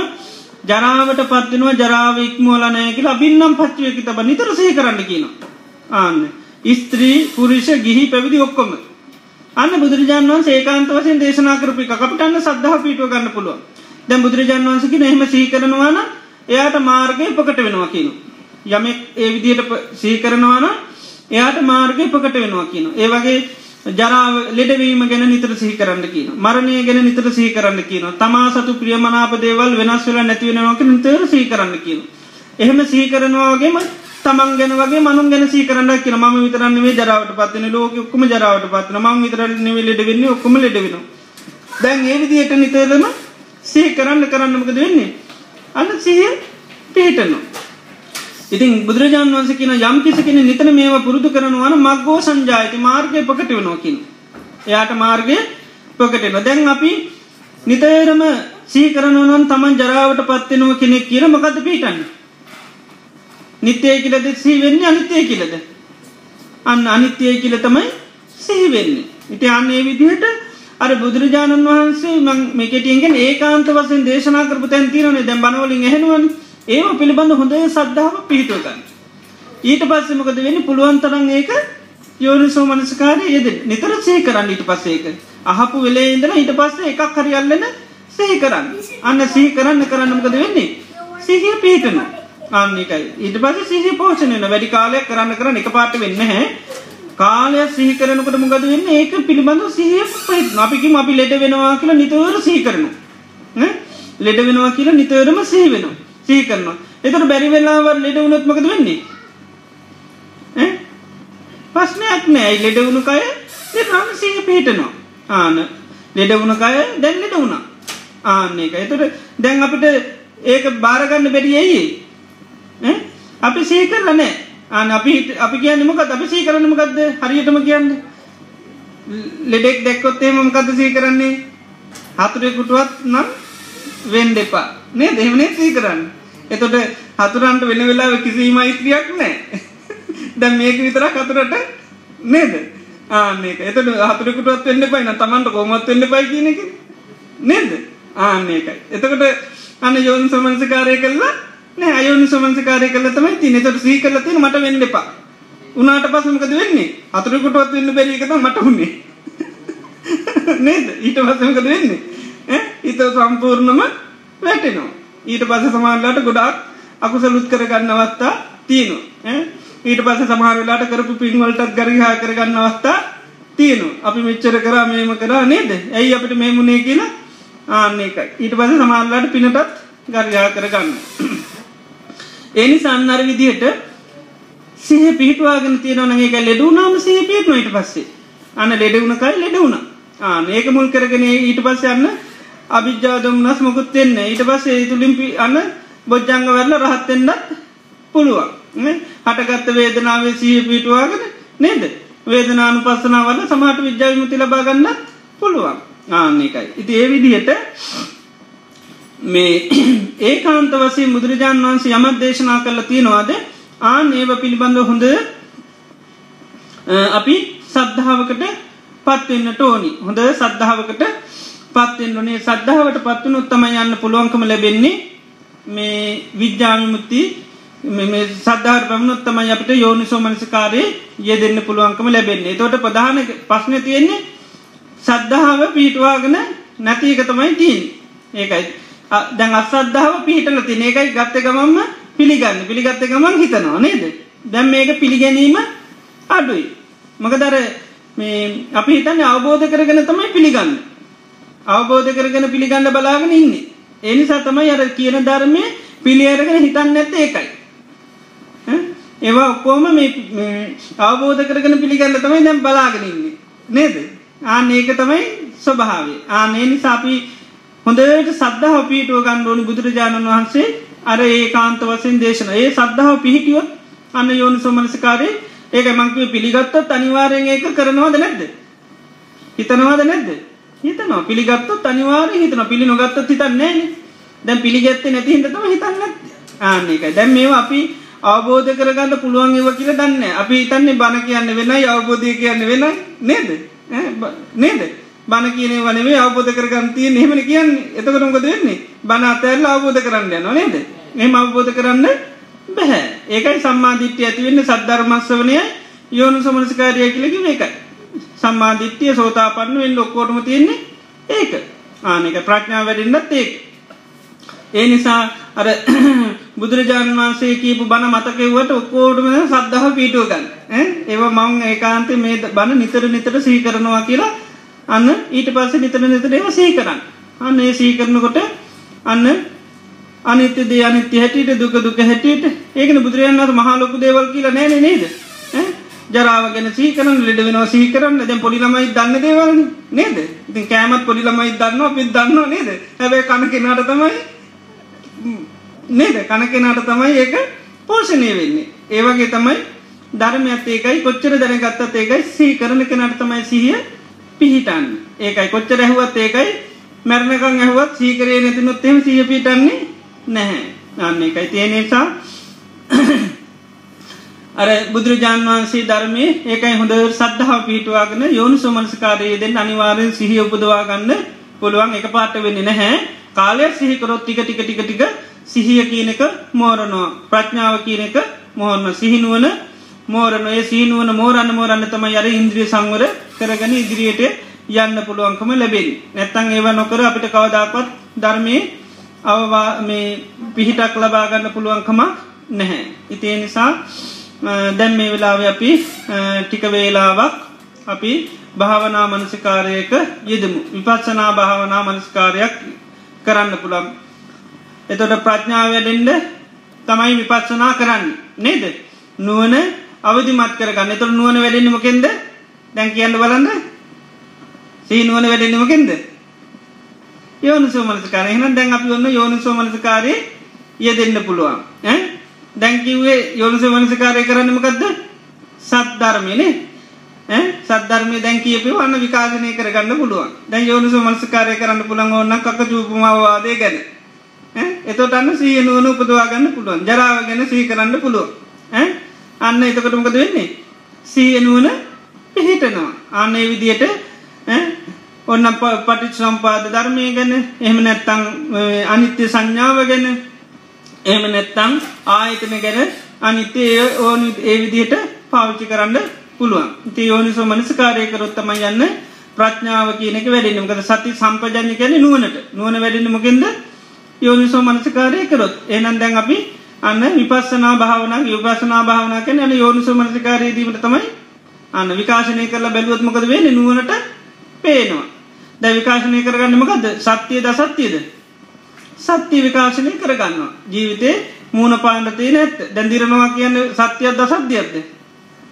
ජරාවට පත්වෙනවා ජරාව ඉක්මෝලනය කියලා බින්නම් පච්චවයකි තබ නිතර සහි කරන්න කියන. ආන්න. ස්ත්‍රී පුරුෂ ගිහි පැවිදි ඔක්කොම. අන්න බුදුරජාන් වන්ස ඒකාන්ත වසයෙන් දේශනා කරපි කපටන්න සද්ධහ පිටුව ගන්න පුළුව. දැ බුදුරජාන් වන්සකි එහෙම සීකරනවාන එයාට මාර්ගය පකට වෙනවා කියන. යමෙක් ඒ විදියට සීකරනවාන එයාට මාර්ගය පකට වෙනවා කියන. ඒ වගේ ජරාව ලෙඩවීම ගැන නිතර සිහි කරන්න කියන මරණය ගැන නිතර සිහි කරන්න කියන තමා සතු ප්‍රියමනාප දේවල් වෙනස් වෙලා නැතිවෙනවාක නිතර සිහි කරන්න කියන. එහෙම සිහි කරනවාගේම තමන් ගැන වගේ මනුන් ගැන සී කරන්න කියන ම විතරන්නේ ජරාවට පත්වන ලෝක ඔක්කම ජරාවට පත්න ම විතරන්නේ ලෙඩවෙන්නේ ඔක්කම ලෙඩවෙන. දැන් ඒ විදියට නිතරම සී කරන්න කරන්නමකද වෙන්නේ. අන්න සිහිය පිහිටනවා. ඉතින් බුදුරජාන් වන්ස කියන යම් කිසිකෙන නිතන මේවා පුරුදු කරනවන මක්ගෝ සංජායිති මාර්ගය පකට වෙනෝකින්. එයාට මාර්ගය පොකටෙන දැන් අපි නිතේරම සීකරනවනන් තමන් ජරාවට පත්වෙනව කෙනෙක් කියල මකද පිටන්න. නිත්‍යය කියලද සී වෙන්නේ අනිත්‍යය කියලද. අන්න අනිත්‍යය කියල තමයි සිහිවෙන්නේ. ඉති අන්නේ විදිහට අර බුදුරජාණන් වහන්සේ මං මේකටියගෙන් ඒකාන්ත වසෙන් දේශනා කරපු තැන් තිරනේ දැම් බනවලින් එහෙනුවන්නේ ඒම පිළිබඳ හොඳ සද්ධාව පිහිටුවගන්න. ඊට පස්සෙමකද වෙන්න පුළුවන් තරන් ඒක යෝනිසෝ මනසකාරය යෙද නිතර සේ කරන්න ඊට පස්සේක. අහපු වෙලේ ඉඳන ඊට පස්සේ එකක් හරියල්ලන සහි කරන්න. අන්න සිහි කරන්න කරන්නමකද වෙන්නේ. සිහිය පිහිටන ආන්නකයි ඊට පස සිහි පෝෂණයන වැඩි කාලයක් කරන්න කරන්න එක පාට වෙන්න හැ. කාලය සිහි කරනකට මොකද වෙන්න? ඒක පිළිබඳ සිහිය පහිත් අපිකින් අපි ලෙඩ වෙනවා කියලා නිතවර සිහි කරනු. ලෙඩ වෙනවා කියලා නිතරම සිහි වෙනවා. සී කරනවා. එතට බැරි වෙලාවර ලෙඩ වුණොත්මකද වෙන්නේ? පස්්නයක් නෑ. ලෙඩ වුණු කය රම සීහ පිහිටනවා. ආන. ලෙඩ වුණ කය දැන් ලෙඩ වුණා. ආන්න එක එතට දැන් අපිට ඒක බාරගන්න බැඩි ඇයි අපි සී කරල නෑ ආන අපි අපි කියන්න මොකත් අපි සී කරන්න මොකක්ද හරියටම කියන්න. ලෙඩෙක් දැක්කොත්තේ මොකක්ද සී කරන්නේ හතුරෙකුටුවත් නම් වෙන් දෙපා නේ දෙමනේ සී කරන්න එතොට හතුරන්ට වෙන වෙලා කිසිීම ඉත්‍රියක් නෑ දැ මේක විතර කතුරට නේද? ආනක එතට හතුරකුටත් වෙන්න පයින තමන්ට කොමත් වෙන්න පයි කියනක නේද? ආන්නේකයි එතකට අන්න යෝන් සමන්සකාරය කරලා නෑ අයෝනි සමන්සකාරය කල තමයි ති නතට සී කරලතින මට වෙන්න එපා. උනාට පසමකද වෙන්නේ? අතුරකුටත් වෙන්න බැරිකත මට වුණේ නේද? ඊට පසමකද වෙන්නේ? ඉත සම්පූර්ණම වැටෙනවා. ඊට පස සමාරලාට ගොඩක් අකුසලුත් කරගන්න අවස්ථා තියනු ඊට පස සමහරලාට කරපු පින්වලටත් ගරිහා කරගන්න අවස්ථා තියනු අපි මෙච්චර කරා මේම කරා නේද? ඇයි අපිට මේ මුණේ කියලා? ආන්න එකයි. ඊට පස සමාරලාට පිනටත් ගරිහා කරගන්න. එනි සන්නර විදිහට සිහ පිහිටවාගෙන තියෙනවනගේ ලෙඩුනාම සහ පිටනොයිට පස්සේ. අන ලෙඩවුණකයි ලෙඩවුණ ආන ඒක මුල් කරගෙන ඊට පස්ස යන්න අභිජ්‍යාදම්නස් මොකුත් වෙන්නේ ඊට පස්සේ ඒ තුළින් අන්න බොජ්ජංග වැරල රහත්තෙන්න්නත් පුළුවන්. හටගත්ත වේදනාවේ සහ පිටුවාගෙන නේද? වේදනානු පස්සනාවල සමහට විද්‍යාවිමුති ලබාගන්නත් පුළුවන්. ආන්නේකයි ඉති ඒ විදිහට මේ ඒ කාන්ත වසේ බුදුරජාණන් වහන්සේ යමත් දේශනා කරලා තියෙනවාද? ආන් ඒව පිළිබඳ හොඳ අපි සද්ධාවකට පත්වෙන්නට ඕනි. හොඳ සද්ධාවකට පත්වෙන්වනේ සද්ධාවට පත්වන උත්තම යන්න පුළුවන්කම ලැබෙන්නේ. මේ විද්‍යාමිමුත්ති සද්ධාවට පැමුණොත්තම අපට යෝනිසෝ මනසිකාරය ය දෙන්න පුළුවන්කම ලැබෙන්නේ. තොට ප්‍රධාන පස්්න තියෙන්නේ සද්ධාව පීටවාගෙන නැතික තමයි තිීන් ඒකයි. දැන් අසද්ධාව පිහිටල තින ඒකයි ගත්ත ගමම්ම පිළිගන්න. පිළිගත්ත ගමන් හිතනවා නේද? දැම් මේක පිළිගැනීම අඩුයි. මකදර මේ අපි හිතන්න අවබෝධ කරගෙන තමයි පිළිගන්න. අවබෝධ කරගෙන පිළිගන්න බලාගෙන ඉන්නේ. එනිසා තමයි අර කියන ධර්මය පිළියරගෙන හිතන්න ඇත්ත ඒකයි. ඒවා ඔක්කෝම මේ අවබෝධ කරගෙන පිළිගන්න තමයි දැම් බලාගෙනන්නේ නේද? ආන ඒක තමයි ස්වභාවේ ආනේ නිසාපී හොඳට සද්ධාව පිහිටුව ගණ්ඩෝනි බුදුරජාණන් වහන්සේ. අර ඒ කාන්ත වසෙන් දේශන. ඒ සද්ධාව පිහිටියොත් අන්න යෝනු සෝමනසිකාරය ඒක මංකව පිළිගත්තොත් අනිවාරයෙන් ඒක කරනවාද නැද්ද? හිතනවාද නැද්ද? හිතනවා. පිළිගත්තොත් අනිවාරය හිතන පිළි නොගත්තත් හිතන්නේ දැන් පිළිගත්තේ නැති හිතම හිතන්න ආන්න එකයි දැම් මේවා අපි අවබෝධ කරගන්න පුළුවන් ඒව කියල දන්න අපි හිතන්නේ බණ කියන්න වෙනයි අවබෝධය කියන්න වෙනයි. නේද? නේද? බණ කියන වනේ අවබෝධ කරගන්තිය නෙමන කියන්නේ. එතකටමකද වෙන්නේ? බණ අතඇල්ල අවබෝධ කරන්න යන නේද? එම අවබෝධ කරන්න බැහැ ඒකයි සම්මාධිට්්‍ය ඇතිවෙන්න සද්ධර්මස්ස වනය යෝනු සමනස්කාරය කියලකි මේකයි සම්මාධිට්්‍යය සෝතාපන්න වෙන් ලොක්කෝටම තියෙන්නේ ඒක. ආනක ප්‍රඥාව වැඩෙන්න්නත් ඒක. ඒ නිසා අර බුදුරජාණන් වන්සේ කීපු බණ මතකෙව්වට ඔක්කෝටම සද්ධහ පීටුවගන්න ඒව මං ඒකාන්තේ මේ බණ නිතර නිතර සහි කරනවා කියලා අන්න ඊට පස්සේ නිතර නිතර ඒව සහි කරන්න. අන්න ඒ සහි කරනකොට අන්න අනිත්‍ය දේ අනිත්‍ය හැටියට දුක දුක හැටියට. ඒකන බුදුරයන්න්නට මහලොකු දේවල් කියලා නෑන නේද? ජරාව ගැන සීකරන ලෙඩ වෙනවා සීකරන්න දැ පොඩිලමයි දන්න දේවලන නේද? ඉතින් කෑමත් පොඩිලමයි දන්නවා පිත් දන්නවා නේද? හැබැයි කණ කෙනාට තමයි නේද? කණ කෙනාට තමයි ඒක පෝෂණය වෙන්නේ. ඒවගේ තමයි ධර්මයත් ඒකයි කොච්චර දැනගත්තත් ඒකයි. සී කරන කෙනට තමයි සිහිය පිහිටන්න. ඒකයි කොච්චර ඇහුවත් ඒකයි. මැරණකං ඇහුවත් සීකරේ නැතිනොත් එම සිය පිටන්නේ නැහැ. අන්න එකයි තියෙන නිසා. අර බුදුරජාන් වහන්සේ ධර්මය ඒකයි හොඳ සද්ධහා පිටවාගෙන යෝනු සුමනස්කාරයේදෙන් අනිවාරෙන් සිහි උපදවාගන්න පුළුවන්. එක පාට වෙන්න නැහැ. කාලය සිහිකරොත් ටික ටික ටික ටික සිහිය කියන එක මෝරනවා. ප්‍රඥාව කියන එක මොහොන්න සිහිනුවන මෝරණය සීනුවන මෝරන්න මෝරන්න තම යර ඉන්ද්‍රිය සංවර කරගන ඉදිරියට යන්න පුළුවන්කම ලැබෙන් නැත්තං ඒව නොකර අපිට කවදාපත් ධර්මය අවවා මේ පිහිටක් ලබාගන්න පුළුවන්කමක් නැහැ. ඉතිේ නිසා දැම් මේ වෙලාව අපි ටික වේලාවක් අපි භාවනා මනසිකාරයක යෙදමු විපත්සනා භාවනා මනස්කාරයක් කරන්න පුළම්. එතොට ප්‍රඥාවඩෙන්ඩ තමයි විපත්සනා කරන්න නේද. නුවන අවධිමත් කරගන්න. තුර නුවන වැඩෙනමකෙන්ද දැන් කියන්න බලන්න. සීනුවන වැඩෙනමකෙන්ද යෝනු සෝමනස්කාර එහන දැන් අපි ඔන්න යෝනු සෝමනස්කාරය ය දෙන්න පුළුවන් දැන්කිවේ යෝනු සෝමනස්කාරය කරන්නමකක්ද සත්ධර්මයනේ සද්ධර්මය දැන් කියප වන්න විකාශනය කරගන්න පුළුවන්. දැන් යෝනු සෝමනස්කාරය කරන්න පුළන් ඔන්න කක චූපමවාදය ගැන එතොට අන්න සීනුවන උපදවාගන්න පුළුවන්. ජරාව ගැන සී කරන්න පුළුවන්. අන්න එතකොටමකද වෙන්නේ? සීයනුවන පිහිටනවා. අන්නේ විදියට ඔන්න පටිච් සම්පාද ධර්මය ගැන එහම නැත්තං අනිත්‍ය සංඥාව ගැන එහම නැත්තං ආයතන ගැන අනිත්‍ය ඕනු ඒ විදිහට පාවිච්චි කරන්න පුළුවන්. ති යෝනිසෝ මනසකාරය කරොත්තම යන්න ප්‍රඥාව කියනක වැඩෙනමකද සති සම්පජඥ කැන නුවනට නුවන වැඩෙනමකින්ද යෝනිසෝ මනසකාරය කරොත්. ඒනන් දැන් අපි අන්න විපස්සනා භාවන යෝපසනා භාවන කැන යන යෝනිසෝ මනසකාරයදීමට තමයි අන්න විකාශනය කරලා බැලුවත්මකද වෙන නුවනට පේනවා. දැ විකාශනය කරගන්නමකද සත්‍යය ද සත්‍යයද සත්‍යය විකාශනය කරගන්නවා. ජීවිතේ මූුණ පාණ්ඩතේ නැත් දැන්දිරනවා කියන්න සත්‍යයක්ද සත්‍යයක්ද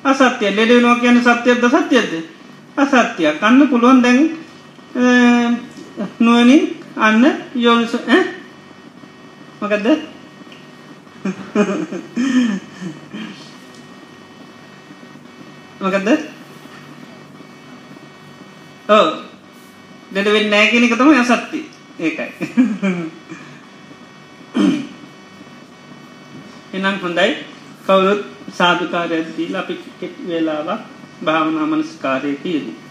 අසත්‍යය ලෙඩෙනවා කියන්න සත්‍යයක්ද සත්‍යයක්ද අසත්‍යයක්. කන්න පුළුවන් දැන් නුවනින් අන්න යෝනිස මකදද? මකදද? ඕ දෙට වෙන්න නෑගෙන එක තම යසත්ති ඒකයි. එනම් හොඳයි. කවුරුත් සාධකාරයක්දී අපි කෙට් වෙලාවක් භාවනා මනස්කාරයක යෙදී